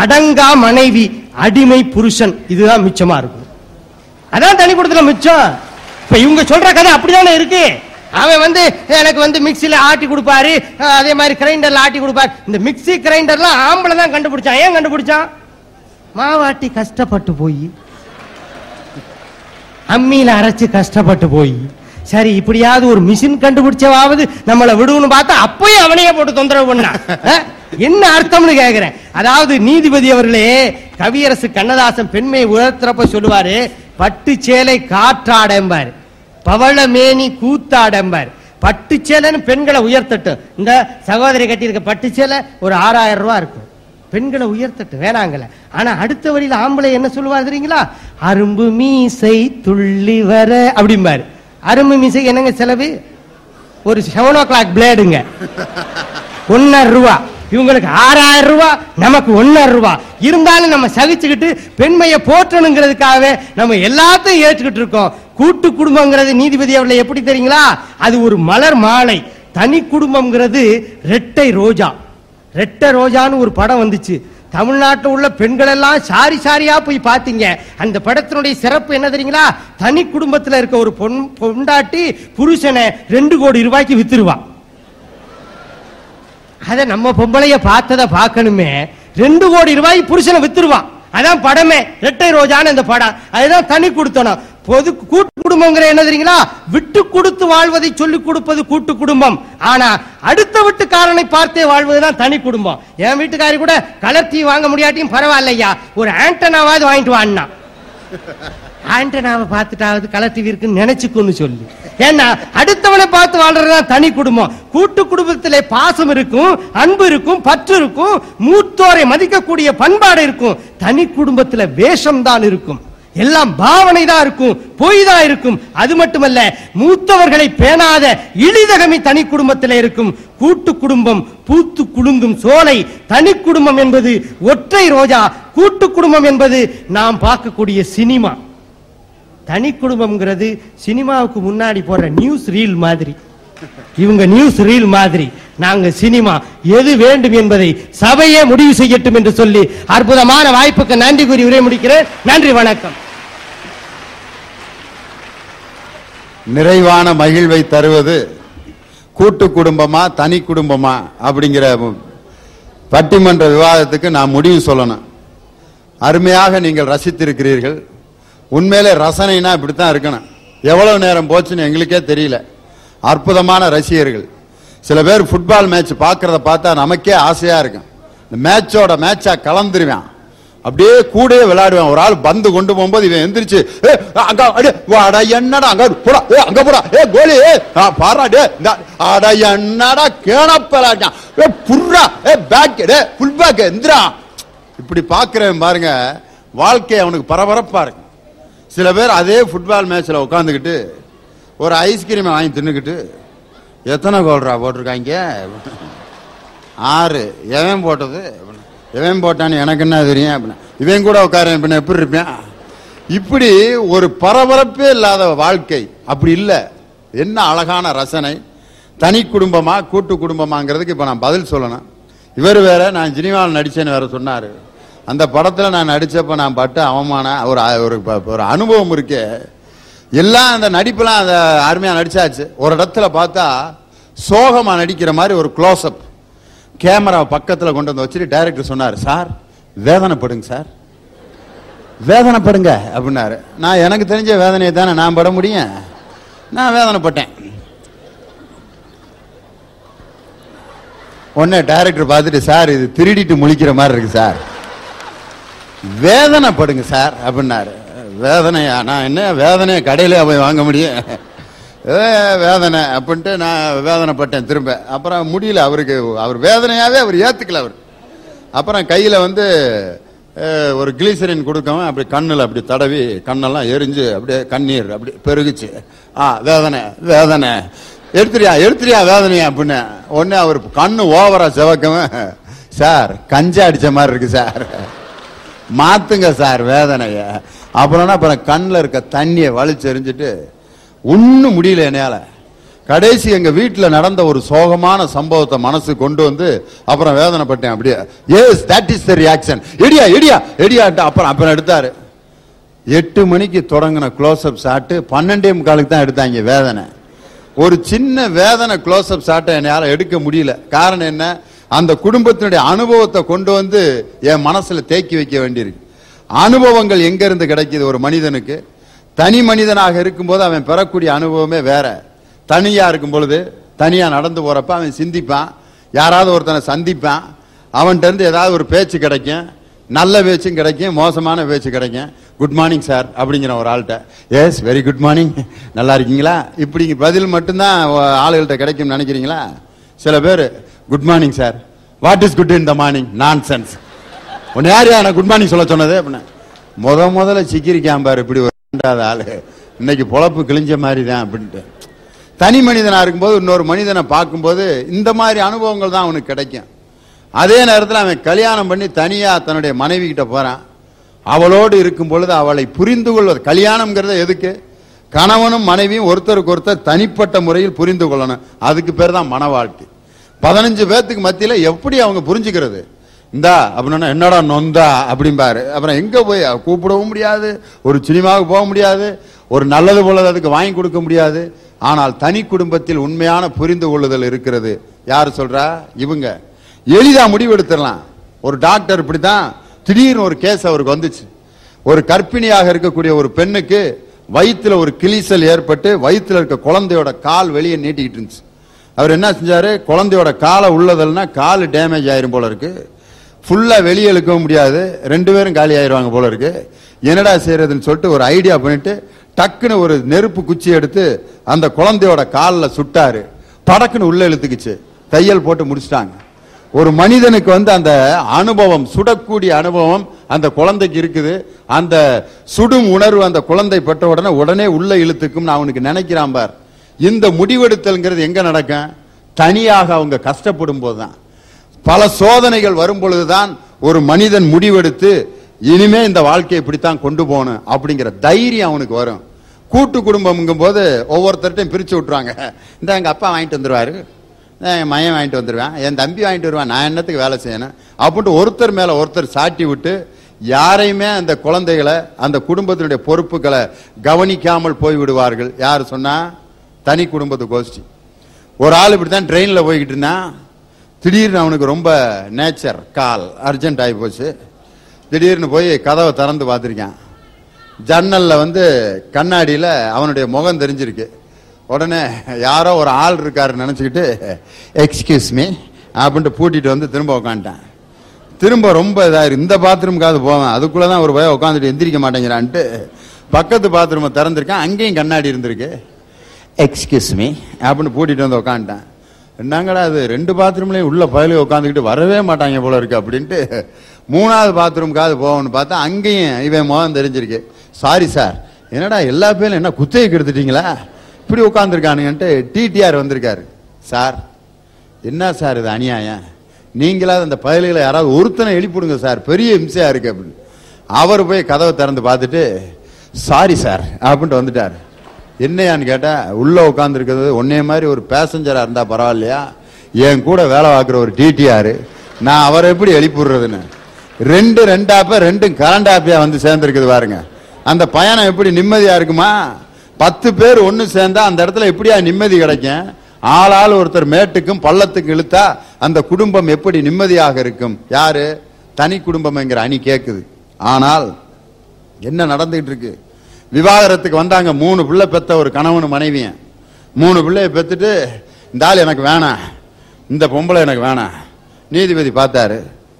Speaker 4: அடங்கா மனைவி அடிமை புருஷன் இதுதான் மிச்சமா இருக்கும். அதான் தனி குடுத்தனம் மிச்சம். இப்ப இவங்க சொல்ற கதை அப்படிதானே இருக்கு? அவன் வந்து எனக்கு வந்து மிக்ஸில ஆட்டி கொடுப்பாரு அதே மாதிரி கிரைண்டர்ல ஆட்டி கொடுப்பாரு. இந்த மிக்ஸி கிரைண்டர்லாம் ஆம்பளை தான் கண்டுபிடிச்சான். ஏன் கண்டுபிடிச்சான்? மாவாட்டி கஷ்டப்பட்டு போய் அம்மியில அரைச்சு கஷ்டப்பட்டு போய் சரி இப்படியாவது ஒரு மிஷின் கண்டுபிடிச்சவாவது நம்மளை விடுன்னு பார்த்தா அப்பயும் அவனையே போட்டு தொந்தரவு பண்ணான் என்ன அர்த்தம்னு கேக்குறேன். அதாவது நீதிபதி அவர்களே கவியரசு கண்ணதாசன் பெண்மையை உயர்த்துறப்ப சொல்லுவாரு பட்டு சேலை காற்றாடம்பார் பவளமேனி கூத்தாடம்பார். பட்டு சேலைன்னு பெண்களை உயர்த்தட்டும். இந்த சகோதரி கட்டியிருக்க பட்டு சேலை ஒரு ஆறாயிரம் ரூபாய் இருக்கும். பெண்களை உயர்த்தட்டு வேணாங்கல ஆனா அடுத்த வழியில ஆம்பளை என்ன சொல்லுவார் தெரியுங்களா? அரும்பு மீசை துள்ளி வர அப்படிம்பாரு. அரும்பு மீசை என்னங்க செலவு? ஒரு செவன் ஓ கிளாக் பிளேடுங்க ஒன்னாயிரம் ரூபா. இவங்களுக்கு ஆறாயிரம் ரூபாய் நமக்கு ஒன்னாயிரம் ரூபாய் இருந்தாலும் நம்ம சகிச்சுக்கிட்டு பெண்மையை போற்றணுங்கிறதுக்காகவே நம்ம எல்லாத்தையும் ஏற்றுக்கிட்டு இருக்கோம். கூட்டு குடும்பங்கிறது நீதிபதி அவர்களை எப்படி தெரியுங்களா? அது ஒரு மலர் மாலை. தனி குடும்பம்ங்கிறது ரெட்டை ரோஜா. ரெட்டை ரோஜான்னு ஒரு படம் வந்துச்சு. தமிழ்நாட்டில் உள்ள பெண்கள் எல்லாம் சாரி சாரியா போய் பார்த்தீங்க. அந்த படத்தினுடைய சிறப்பு என்ன தெரியுங்களா? தனி குடும்பத்தில் இருக்க ஒரு பொன் பொண்டாட்டி புருஷனை ரெண்டு கோடி ரூபாய்க்கு வித்துருவான் அதை நம்ம பொம்பளைய பார்த்ததை பார்க்கணுமே. ரெண்டு கோடி ரூபாய் புருஷனை வித்துருவான் அதான் படமே. ரெட்டை ரோஜான்னு இந்த படம். அதுதான் தனி கொடுத்தனும். பொது கூட்டு குடும்பங்கிற என்ன தெரியுங்களா? விட்டு கொடுத்து வாழ்வதை சொல்லிக் கொடுப்பது கூட்டு குடும்பம். ஆனா அடுத்த வீட்டுக்காரனை பார்த்தே வாழ்வதுதான் தனி குடும்பம். என் வீட்டுக்காரி கூட கலர் டீ வாங்க முடியாட்டியும் பரவாயில்லையா? ஒரு ஆண்டனாவாவது வாங்கிட்டு வான்னா ஆண்டனாவை பார்த்துட்டாவது கலர் டிவி இருக்குன்னு நினைச்சுக்கோன்னு சொல்லி. ஏன்னா அடுத்தவனை பார்த்து வாழ்றதுதான் தனி குடும்பம். கூட்டு குடும்பத்திலே பாசம் இருக்கும் அன்பு இருக்கும் பற்று இருக்கும் மூத்தோரை மதிக்கக்கூடிய பண்பாடு இருக்கும். தனி குடும்பத்துல வேஷம் தான் இருக்கும். எல்லாம் பாவனை தான் இருக்கும் பொய் தான் இருக்கும். அது மட்டுமல்ல மூத்தவர்களை பேணாத இழிதகமை தனி குடும்பத்தில் இருக்கும். கூட்டு குடும்பம் பூத்து குலுங்கும் சோலை தனி குடும்பம் என்பது ஒற்றை ரோஜா கூட்டு குடும்பம் என்பது நாம் பார்க்கக்கூடிய சினிமா. தனி குடும்பம்ங்கிறது சினிமாவுக்கு முன்னாடி போற நியூஸ் ரீல் மாதிரி. இவங்க நியூஸ் ரீல் மாதிரி. நாங்க சினிமா எது வேண்டும் என்பதை சபையே முடிவு செய்யட்டும் என்று சொல்லி அற்புதமான வாய்ப்புக்கு நன்றி கூறி உரை முடிக்கிறேன் நன்றி வணக்கம்.
Speaker 1: நிறைவான மகிழ்வை தருவது கூட்டு குடும்பமா தனி குடும்பமா அப்படிங்கிற பட்டிமன்ற விவாதத்துக்கு நான் முடிவு சொல்லணும். அருமையாக நீங்கள் ரசித்திருக்கிறீர்கள். உண்மையிலே ரசனைனா இப்படித்தான் இருக்கணும். எவ்வளவு நேரம் போச்சுன்னு எங்களுக்கே தெரியல. அற்புதமான ரசிகர்கள். சில பேர் ஃபுட்பால் மேட்ச் பார்க்கறத பார்த்தா நமக்கே ஆசையாக இருக்கும். இந்த மேட்சோட மேட்சாக கலந்துருவான். அப்படியே கூடயே விளையாடுவேன். ஒரு ஆள் பந்து கொண்டு போகும்போது இவன் எந்திரிச்சு "ஏ, அங்க அடே, வாடா என்னடா அங்க போடா ஏ அங்க போடா ஏ கோலி ஏ ஆ, பாரா டே இந்த அட என்னடா கேணப்பலாட்டான் ஏ புர்ரா ஏ பேக் டே ஃபுல் பேக் எந்திரா. இப்படி பார்க்குறவன் பாருங்க வாழ்க்கை அவனுக்கு பரபரப்பாக இருக்கும். சில பேர் அதே ஃபுட்பால் மேட்ச்சில் உட்காந்துக்கிட்டு ஒரு ஐஸ்கிரீமை வாங்கி தின்னுக்கிட்டு எத்தனை கோல்ரா போட்டிருக்காங்க? ஆறு. எவன் போட்டது? எவன் போட்டான்னு எனக்கு என்ன தெரியும்? அப்படின்னா இவன் கூட உட்கார பின்ன எப்படி இருப்பேன்? இப்படி ஒரு பரபரப்பே இல்லாத வாழ்க்கை அப்படி இல்லை. என்ன அழகான ரசனை. தனி குடும்பமா கூட்டு குடும்பமாங்கிறதுக்கு இப்போ நான் பதில் சொல்லணும். இவர் வேற நான் ஜினிவால் நடிச்சேன்னு வேற சொன்னார். அந்த படத்தில் நான் நடித்தப்போ நான் பட்ட அவமானம் ஒரு ஒரு ஒரு அனுபவம் இருக்கே. எல்லாம் அந்த நடிப்பெல்லாம் அந்த அருமையாக நடிச்சாச்சு. ஒரு இடத்துல பார்த்தா சோகமாக நடிக்கிற மாதிரி ஒரு க்ளோஸ்அப் கேமரா பக்கத்தில் கொண்டு வந்து வச்சுட்டு டைரக்டர் சொன்னார் சார் வேதனைப்படுங்க சார். வேதனைப்படுங்க அப்படின்னாரு. நான் எனக்கு தெரிஞ்ச வேதனையை தானே நான் பட முடியும். நான் வேதனைப்பட்டேன். உடனே டைரக்டர் பார்த்துட்டு சார் இது திருடிட்டு முழிக்கிற மாதிரி இருக்கு சார். வேதனைப்படுங்க சார் அப்படின்னாரு. வேதனையா? நான் என்ன வேதனையை கடையில் போய் வாங்க முடியும்? ஏ, வேதனை அப்படின்ட்டு நான் வேதனைப்பட்டேன் திரும்ப. அப்புறம் முடியல அவருக்கு. அவர் வேதனையாவே அவர் ஏத்துக்கல அவர். அப்புறம் கையில் வந்து ஒரு கிளீசரின் கொடுக்கவும் அப்படி கண்ணில் அப்படி தடவி கண்ணெல்லாம் எரிஞ்சு அப்படியே கண்ணீர் அப்படி பெருகுச்சு. ஆ வேதனை வேதனை. எடுத்துறியா எடுத்துறியா வேதனையா அப்படின்னு. உடனே அவர் கண்ணு ஓவரா செவக்கவன் சார் கஞ்சா அடிச்ச மாதிரி இருக்கு சார். மாத்துங்க சார் வேதனையை. அப்புறம்னா அப்புறம் கண்ணில் இருக்க தண்ணியை வலிச்சறிஞ்சிட்டு ஒன்றும் முடியல என்னால். கடைசி எங்கள் வீட்டில் நடந்த ஒரு சோகமான சம்பவத்தை மனசு கொண்டு வந்து அப்புறம் வேதனைப்பட்டேன் அப்படியே. Yes that is the reaction எடியா எடியா எடியாட்டு அப்புறம் அப்புறம் எடுத்தார். எட்டு மணிக்கு தொடங்கின க்ளோஸ்அப் ஷாட்டு பன்னெண்டே முக்காலுக்கு தான் எடுத்தாங்க வேதனை. ஒரு சின்ன வேதனை க்ளோஸ்அப் ஷாட்டை என்னால் எடுக்க முடியல. காரணம் என்ன? அந்த குடும்பத்தினுடைய அனுபவத்தை கொண்டு வந்து என் மனசில் தேக்கி வைக்க வேண்டியிருக்கு. அனுபவங்கள் எங்கேருந்து கிடைக்கிது ஒரு மனிதனுக்கு? தனி மனிதனாக இருக்கும்போது அவன் பெறக்கூடிய அனுபவமே வேற. தனியா இருக்கும் பொழுது தனியா நடந்து போறப்ப அவன் சிந்திப்பான். யாராவது ஒருத்தனை சந்திப்பான். அவன்கிட்ட இருந்து ஏதாவது ஒரு பேச்சு கிடைக்கும். நல்ல பேச்சும் கிடைக்கும் மோசமான பேச்சு கிடைக்கும். குட் மார்னிங் சார் அப்படிங்கிற ஒரு ஆள்கிட்ட. எஸ் வெரி குட் மார்னிங் நல்லா இருக்கீங்களா? இப்படி பதில் மட்டும்தான் ஆளுகள்கிட்ட கிடைக்கும்னு நினைக்கிறீங்களா? சில பேர் good morning sir what is good in the morning nonsense உன்னை யார் யார் குட் மார்னிங் சொல்ல சொன்னது? அப்படின்னா முத முதல்ல சிக்கிரிக்கான் பாரு இப்படி ஒரு ரெண்டாவது ஆளு. இன்னைக்கு பொழப்பு கிழிஞ்ச மாதிரி தான் அப்படின்ட்டு. தனி மனிதனாக இருக்கும்போது இன்னொரு மனிதனை பார்க்கும்போது இந்த மாதிரி அனுபவங்கள் தான் அவனுக்கு கிடைக்கும். அதே நேரத்தில் அவன் கல்யாணம் பண்ணி தனியாக தன்னுடைய மனைவி கிட்ட போகிறான் அவளோடு இருக்கும் பொழுது அவளை புரிந்து கொள்வது கல்யாணம்ங்கிறத எதுக்கு? கணவனும் மனைவியும் ஒருத்தருக்கு ஒருத்தர் தனிப்பட்ட முறையில் புரிந்து கொள்ளணும். அதுக்கு பேர் தான் மன வாழ்க்கை பதினஞ்சு பேர்த்துக்கு மத்தியில் எப்படி அவங்க புரிஞ்சுக்கிறது? இந்தா அப்படின்னா என்னடா நொந்தா அப்படிம்பாரு. அப்புறம் எங்க போய் கூப்பிடவும் முடியாது ஒரு சினிமாவுக்கு போக முடியாது ஒரு நல்லது போலது அதுக்கு வாங்கி கொடுக்க முடியாது. ஆனால் தனி குடும்பத்தில் உண்மையான புரிந்து கொள்ளுதல் இருக்கிறது. யார் சொல்றா? இவங்க. எளிதா முடிவெடுத்துடலாம். ஒரு டாக்டர் இப்படிதான் திடீர்னு ஒரு கேஸ் அவருக்கு வந்துச்சு. ஒரு கர்ப்பிணியாக இருக்கக்கூடிய ஒரு பெண்ணுக்கு வயிற்றுல ஒரு கிளிசல் ஏற்பட்டு வயிற்றுல இருக்க குழந்தையோட கால் வெளியே நீட்டிக்கிட்டு இருந்துச்சு. அவர் என்ன செஞ்சாரு? குழந்தையோட காலை உள்ளதல்னா கால் டேமேஜ் ஆயிரும் போல இருக்கு. ஃபுல்லா வெளியே இழுக்கவும் முடியாது. ரெண்டு பேரும் காலி ஆயிடுவாங்க போல இருக்கு. என்னடா செய்யறதுன்னு சொல்லிட்டு ஒரு ஐடியா பண்ணிட்டு டக்குன்னு ஒரு நெருப்பு குச்சி எடுத்து அந்த குழந்தையோட காலில் சுட்டாரு. படக்குன்னு உள்ள இழுத்துக்குச்சு. தையல் போட்டு முடிச்சிட்டாங்க. ஒரு மனிதனுக்கு வந்து அந்த அனுபவம் சுடக்கூடிய அனுபவம் அந்த குழந்தைக்கு இருக்குது. அந்த சுடும் உணர்வு அந்த குழந்தை பெற்ற உடனே உடனே உள்ள இழுத்துக்கும்னு அவனுக்கு நினைக்கிறான் பார். இந்த முடிவெடுத்தல்ங்கிறது எங்க நடக்கும்? தனியாக அவங்க கஷ்டப்படும் போதுதான் பல சோதனைகள் வரும் பொழுதுதான் ஒரு மனிதன் முடிவெடுத்து இனிமே இந்த வாழ்க்கையை இப்படித்தான் கொண்டு போகணும் அப்படிங்கிற தைரியம் அவனுக்கு வரும். கூட்டு குடும்பம்ங்கும் போது ஒவ்வொருத்தர்ட்டையும் பிரித்து விட்ருவாங்க இந்த எங்கள் அப்பா வாங்கிட்டு வந்துடுவாரு என் மையம் வாங்கிட்டு வந்துடுவேன் என் தம்பி வாங்கிட்டு வருவேன். நான் என்னத்துக்கு வேலை செய்யணும்? அப்படின்ட்டு ஒருத்தர் மேலே ஒருத்தர் சாட்டி விட்டு யாரையுமே அந்த குழந்தைகளை அந்த குடும்பத்தினுடைய பொறுப்புகளை கவனிக்காமல் போய் விடுவார்கள் யார் சொன்னால் தனி குடும்பத்து கோஷ்டி. ஒரு ஆள் இப்படித்தான் ட்ரெயினில் போய்கிட்டு இருந்தான். திடீர்னு அவனுக்கு ரொம்ப நேச்சர் கால் அர்ஜென்ட் ஆகி போச்சு. திடீர்னு போய் கதவை திறந்து பார்த்துருக்கான். ஜன்னலில் வந்து கண்ணாடியில் அவனுடைய முகம் தெரிஞ்சிருக்கு. உடனே யாரோ ஒரு ஆள் இருக்காருன்னு நினச்சிக்கிட்டு எக்ஸ்கியூஸ் மீ அப்படின்ட்டு பூட்டிட்டு வந்து திரும்ப உட்காந்துட்டான் திரும்ப ரொம்ப இதாக இந்த பாத்ரூம்காவது போவேன் அதுக்குள்ளே தான் ஒரு பய உட்காந்துட்டு எந்திரிக்க மாட்டேங்கிறான்ட்டு பக்கத்து பாத்ரூமை திறந்துருக்கேன் அங்கேயும் கண்ணாடி இருந்திருக்கு. எக்ஸ்கியூஸ் மீ அப்படின்னு பூட்டிட்டு வந்து உட்காந்துட்டான் என்னங்கடா அது ரெண்டு பாத்ரூம்லேயும் உள்ள பயலு உட்காந்துக்கிட்டு வரவே மாட்டாங்க போல இருக்கு அப்படின்ட்டு மூணாவது பாத்ரூம்காவது போகணும்னு பார்த்தா அங்கேயும் இவன் முகம் தெரிஞ்சிருக்கு. சாரி சார் என்னடா எல்லா பேரும் என்ன குத்தையை கெடுத்துட்டீங்களா இப்படி உட்காந்துருக்கானுங்கன்ட்டு டிடிஆர் வந்திருக்காரு. சார் என்ன சார் இது அநியாயம்? நீங்களாவது அந்த பயலுகளை யாராவது ஒருத்தனை எழுப்பிடுங்க சார் பெரிய இம்சையாக இருக்கு அப்படின்னு. அவர் போய் கதவை திறந்து பார்த்துட்டு சாரி சார் அப்படின்ட்டு வந்துட்டார். என்னையான்னு கேட்டேன் உள்ளே உட்காந்துருக்கிறது ஒன்னே மாதிரி ஒரு பேசஞ்சராக இருந்தால் பரவாயில்லையா? என் கூட வேலை பார்க்குற ஒரு டிடிஆர் நான் அவரை எப்படி எழுப்பிடுறதுன்னு ரெண்டு ரெண்டாப்ப ரெண்டும் கரண்டாப்பியா வந்து சேர்ந்துருக்குது பாருங்க. அந்த பயணம் எப்படி நிம்மதியா இருக்குமா? பத்து பேர் ஒன்று சேர்ந்தா அந்த இடத்துல எப்படியா நிம்மதி கிடைக்கும்? ஆளாள் ஒருத்தர் மேட்டுக்கும் பள்ளத்துக்கும் இழுத்தா அந்த குடும்பம் எப்படி நிம்மதியாக இருக்கும்? யாரு? தனி குடும்பம்ங்கிற அணி கேட்குது ஆனால் என்ன நடந்துகிட்டு இருக்கு? விவாகரத்துக்கு வந்தாங்க. மூணு பிள்ளை பெத்த ஒரு கணவன் மனைவியன் மூணு பிள்ளைய பெத்துட்டு இந்த ஆள் எனக்கு வேணாம் இந்த பொம்பளை எனக்கு வேணாம் நீதிபதி பார்த்தாரு.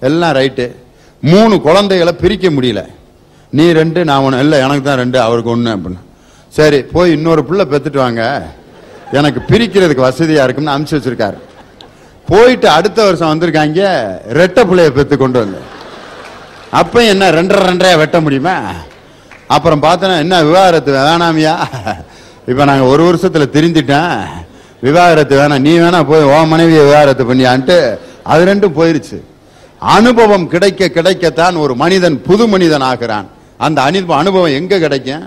Speaker 1: எல்லாம் ரைட்டு. மூணு குழந்தைகளை பிரிக்க முடியல. நீ ரெண்டு நான் ஒன்று இல்லை எனக்கு தான் ரெண்டு அவருக்கு ஒன்று அப்படின்னு. சரி போய் இன்னொரு பிள்ளை பெற்றுட்டு வாங்க. எனக்கு பிரிக்கிறதுக்கு வசதியாக இருக்கும்னு அனுப்பிச்சு வச்சிருக்காரு. போயிட்டு அடுத்த வருஷம் வந்திருக்காங்க. ரெட்டை பிள்ளைய பெற்று கொண்டு வந்து அப்போ என்ன ரெண்டரை ரெண்டரையா வெட்ட முடியுமா? அப்புறம் பார்த்தனா என்ன விவாகரத்து வேணாமியா? இப்போ நாங்கள் ஒரு வருஷத்தில் திருந்திட்டேன் விவாகரத்து வேணாம். நீ வேணா போய் ஓ மனைவியை விவாகரத்து பண்ணியான்ட்டு அது ரெண்டும் போயிருச்சு. அனுபவம் கிடைக்க கிடைக்கத்தான் ஒரு மனிதன் புது மனிதன் ஆகிறான். அந்த அனுபவம் அனுபவம் எங்க கிடைக்கும்?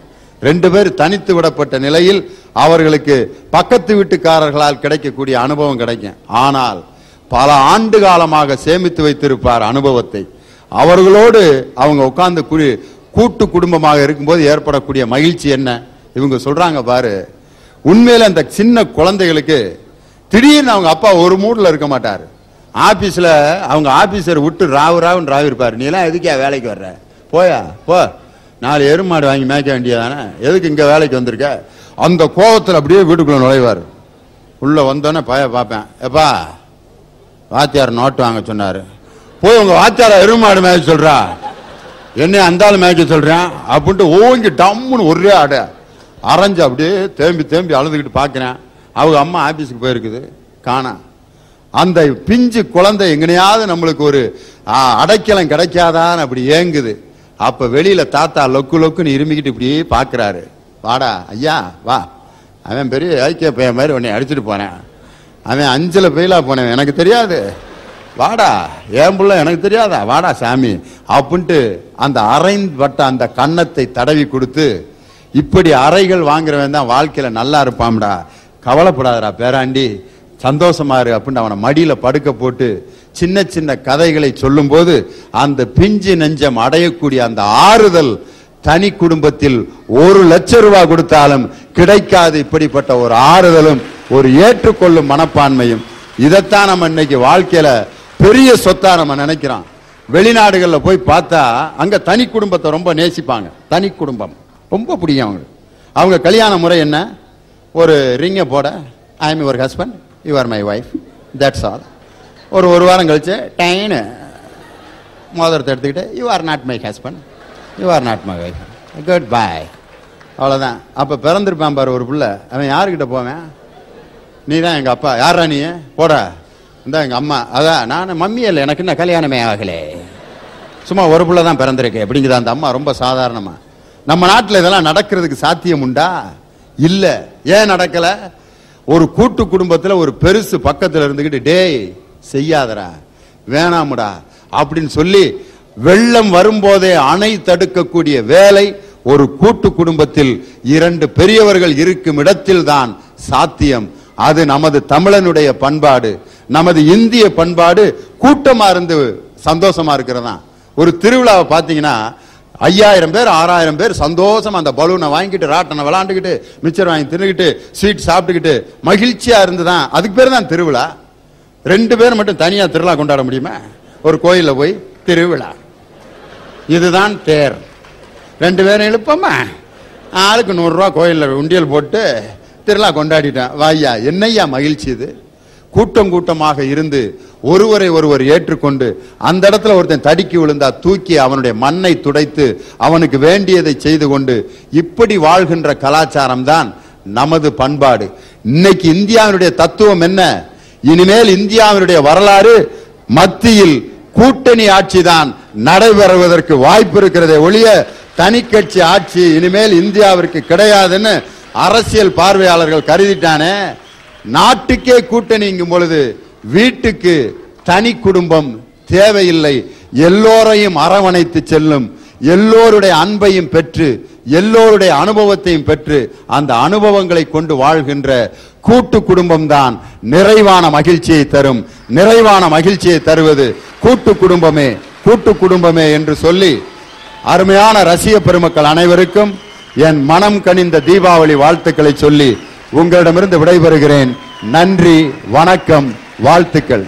Speaker 1: ரெண்டு பேர் தனித்து விடப்பட்ட நிலையில் அவர்களுக்கு பக்கத்து வீட்டுக்காரர்களால் கிடைக்கக்கூடிய அனுபவம் கிடைக்கும். ஆனால் பல ஆண்டு காலமாக சேமித்து வைத்திருப்பார் அனுபவத்தை. அவர்களோடு அவங்க உட்கார்ந்து கூட்டு குடும்பமாக இருக்கும்போது ஏற்படக்கூடிய மகிழ்ச்சி என்ன? இவங்க சொல்றாங்க பாரு உண்மையில அந்த சின்ன குழந்தைகளுக்கு திடீர்னு அவங்க அப்பா ஒரு மூடில் இருக்க மாட்டார். ஆபீஸ்ல அவங்க ஆபீசர் விட்டு ராவு ராவுன்னு ராவிருப்பார். இருப்பாரு நீ எல்லாம் எதுக்கே வேலைக்கு வர்ற? போயா? போ. நாலு எருமாடு வாங்கி மேய்க்க வேண்டியதானே? எதுக்கு இங்க வேலைக்கு வந்திருக்க? அந்த கோபத்தில் அப்படியே வீட்டுக்குள்ள நுழைவார். உள்ள வந்தோடனே பய பார்ப்பேன். எப்பா வாத்தியார் நோட்டு வாங்க சொன்னாரு. போய் உங்க வாத்தியார எருமாடு மேய்க்க சொல்றா. என்ன அந்த ஆள் மேய்க்க சொல்றேன் அப்படின்ட்டு ஓங்கி டம்முன்னு ஒரே ஆட அரைஞ்சு அப்படியே தேம்பி தேம்பி அழுதுகிட்டு பார்க்குறேன். அவங்க அம்மா ஆபீஸுக்கு போயிருக்குது. காணா. அந்த பிஞ்சு குழந்தை எங்கனையாவது நம்மளுக்கு ஒரு அடைக்கலம் கிடைக்காதான்னு அப்படி ஏங்குது. அப்ப வெளியில தாத்தா லொக்கு லொக்குன்னு இருமிக்கிட்டு இப்படியே பாக்குறாரு வாடா ஐயா வா. அவன் பெரிய ஐக்கிய பையன் மாதிரி உன்னை அடிச்சிட்டு போனேன். அவன் அஞ்சில் பெயிலா போனேன் எனக்கு தெரியாது. வாடா ஏன் புள்ள எனக்கு தெரியாதா? வாடா சாமி. அப்படின்ட்டு அந்த அரைப்பட்ட அந்த கன்னத்தை தடவி கொடுத்து இப்படி அறைகள் வாங்குறவன் தான் வாழ்க்கையில் நல்லா இருப்பான்டா. கவலைப்படாதடா பேராண்டி. சந்தோஷமா இரு அப்படின்னு அவனை மடியில் படுக்க போட்டு சின்ன சின்ன கதைகளை சொல்லும்போது அந்த பிஞ்சு நெஞ்சம் அடையக்கூடிய அந்த ஆறுதல் தனி குடும்பத்தில் ஒரு லட்சம் ரூபாய் கொடுத்தாலும் கிடைக்காது இப்படிப்பட்ட ஒரு ஆறுதலும் ஒரு ஏற்றுக்கொள்ளும் மனப்பான்மையும். இதைத்தான் நம்ம இன்னைக்கு வாழ்க்கையில பெரிய சொத்தா நம்ம நினைக்கிறோம். வெளிநாடுகளில் போய் பார்த்தா அங்க தனி குடும்பத்தை ரொம்ப நேசிப்பாங்க. தனி குடும்பம். ரொம்ப பிடிக்கும் அவங்களுக்கு. அவங்க கல்யாண முறை என்ன? ஒரு ரிங்கை போட I am your husband you are my wife that's all ஒரு ஒரு வாரம் கழிச்சு டைனு. மோதிரத்தை எடுத்துக்கிட்டு you are not my husband you are not my wife goodbye அவ்வளோதான் அப்போ பிறந்திருப்பான் பாரு ஒரு பிள்ளை. அவன் யாருக்கிட்ட போவேன்? நீ தான் எங்கள் அப்பா. யாரா நீ? போடா. இந்த எங்கள் அம்மா. அதான் நான் மம்மி இல்லை எனக்கு என்ன கல்யாணமே ஆகலே. சும்மா ஒரு பிள்ளை தான் பிறந்திருக்கு. அப்படிங்குது அந்த அம்மா ரொம்ப சாதாரணமா. நம்ம நாட்டில் இதெல்லாம் நடக்கிறதுக்கு சாத்தியம் உண்டா? இல்லை. ஏன் நடக்கலை? ஒரு கூட்டு குடும்பத்தில் ஒரு பெருசு பக்கத்தில் இருந்துக்கிட்டு டேய் செய்யாதடா. வேணாமுடா. அப்படின்னு சொல்லி வெள்ளம் வரும்போதே அணை தடுக்கக்கூடிய வேலை ஒரு கூட்டு குடும்பத்தில் இரண்டு பெரியவர்கள் இருக்கும் இடத்தில் தான் சாத்தியம். அது நமது தமிழனுடைய பண்பாடு நமது இந்திய பண்பாடு கூட்டமா இருந்து சந்தோஷமா இருக்கிறதா? ஒரு திருவிழாவை பார்த்தீங்கன்னா ஐயாயிரம் பேர் ஆறாயிரம் பேர் சந்தோஷம் அந்த பலூனை வாங்கிட்டு ராட்டனை விளாண்டுக்கிட்டு மிச்சர் வாங்கி தின்னுக்கிட்டு ஸ்வீட் சாப்பிட்டுக்கிட்டு மகிழ்ச்சியா இருந்துதான். அதுக்கு பேர் தான் திருவிழா. ரெண்டு பேர் மட்டும் தனியா திருவிழா கொண்டாட முடியுமா? ஒரு கோயிலில் போய் திருவிழா. இதுதான் தேர். ரெண்டு பேரும் எழுப்பமா? ஆளுக்கு நூறுரூவா கோயிலில் உண்டியல் போட்டு திருவிழா கொண்டாடிட்டேன். வாய்யா என்னையா மகிழ்ச்சி இது? கூட்டம் கூட்டமாக இருந்து ஒருவரை ஒருவர் ஏற்றுக்கொண்டு அந்த இடத்துல ஒருத்தன் தடுக்கி விழுந்தா தூக்கி அவனுடைய மண்ணை துடைத்து அவனுக்கு வேண்டியதை செய்து கொண்டு இப்படி வாழ்கின்ற கலாச்சாரம் தான் நமது பண்பாடு. இன்னைக்கு இந்தியாவினுடைய தத்துவம் என்ன? இனிமேல் இந்தியாவினுடைய வரலாறு மத்தியில் கூட்டணி ஆட்சி தான் நடைபெறுவதற்கு வாய்ப்பு இருக்கிறதே ஒழிய தனி கட்சி ஆட்சி இனிமேல் இந்தியாவிற்கு கிடையாதுன்னு அரசியல் பார்வையாளர்கள் கருதிட்டானே நாட்டுக்கே கூட்டணிங்கும் பொழுது வீட்டுக்கு தனி குடும்பம் தேவையில்லை. எல்லோரையும் அரவணைத்து செல்லும். எல்லோருடைய அன்பையும் பெற்று எல்லோருடைய அனுபவத்தையும் பெற்று அந்த அனுபவங்களை கொண்டு வாழ்கின்ற கூட்டு குடும்பம் தான் நிறைவான மகிழ்ச்சியை தரும். நிறைவான மகிழ்ச்சியை தருவது கூட்டு குடும்பமே கூட்டு குடும்பமே என்று சொல்லி அருமையான ரசிக பெருமக்கள் அனைவருக்கும் என் மனம் கனிந்த தீபாவளி வாழ்த்துக்களை சொல்லி உங்களிடமிருந்து விடைபெறுகிறேன். நன்றி வணக்கம் வாழ்த்துக்கள்.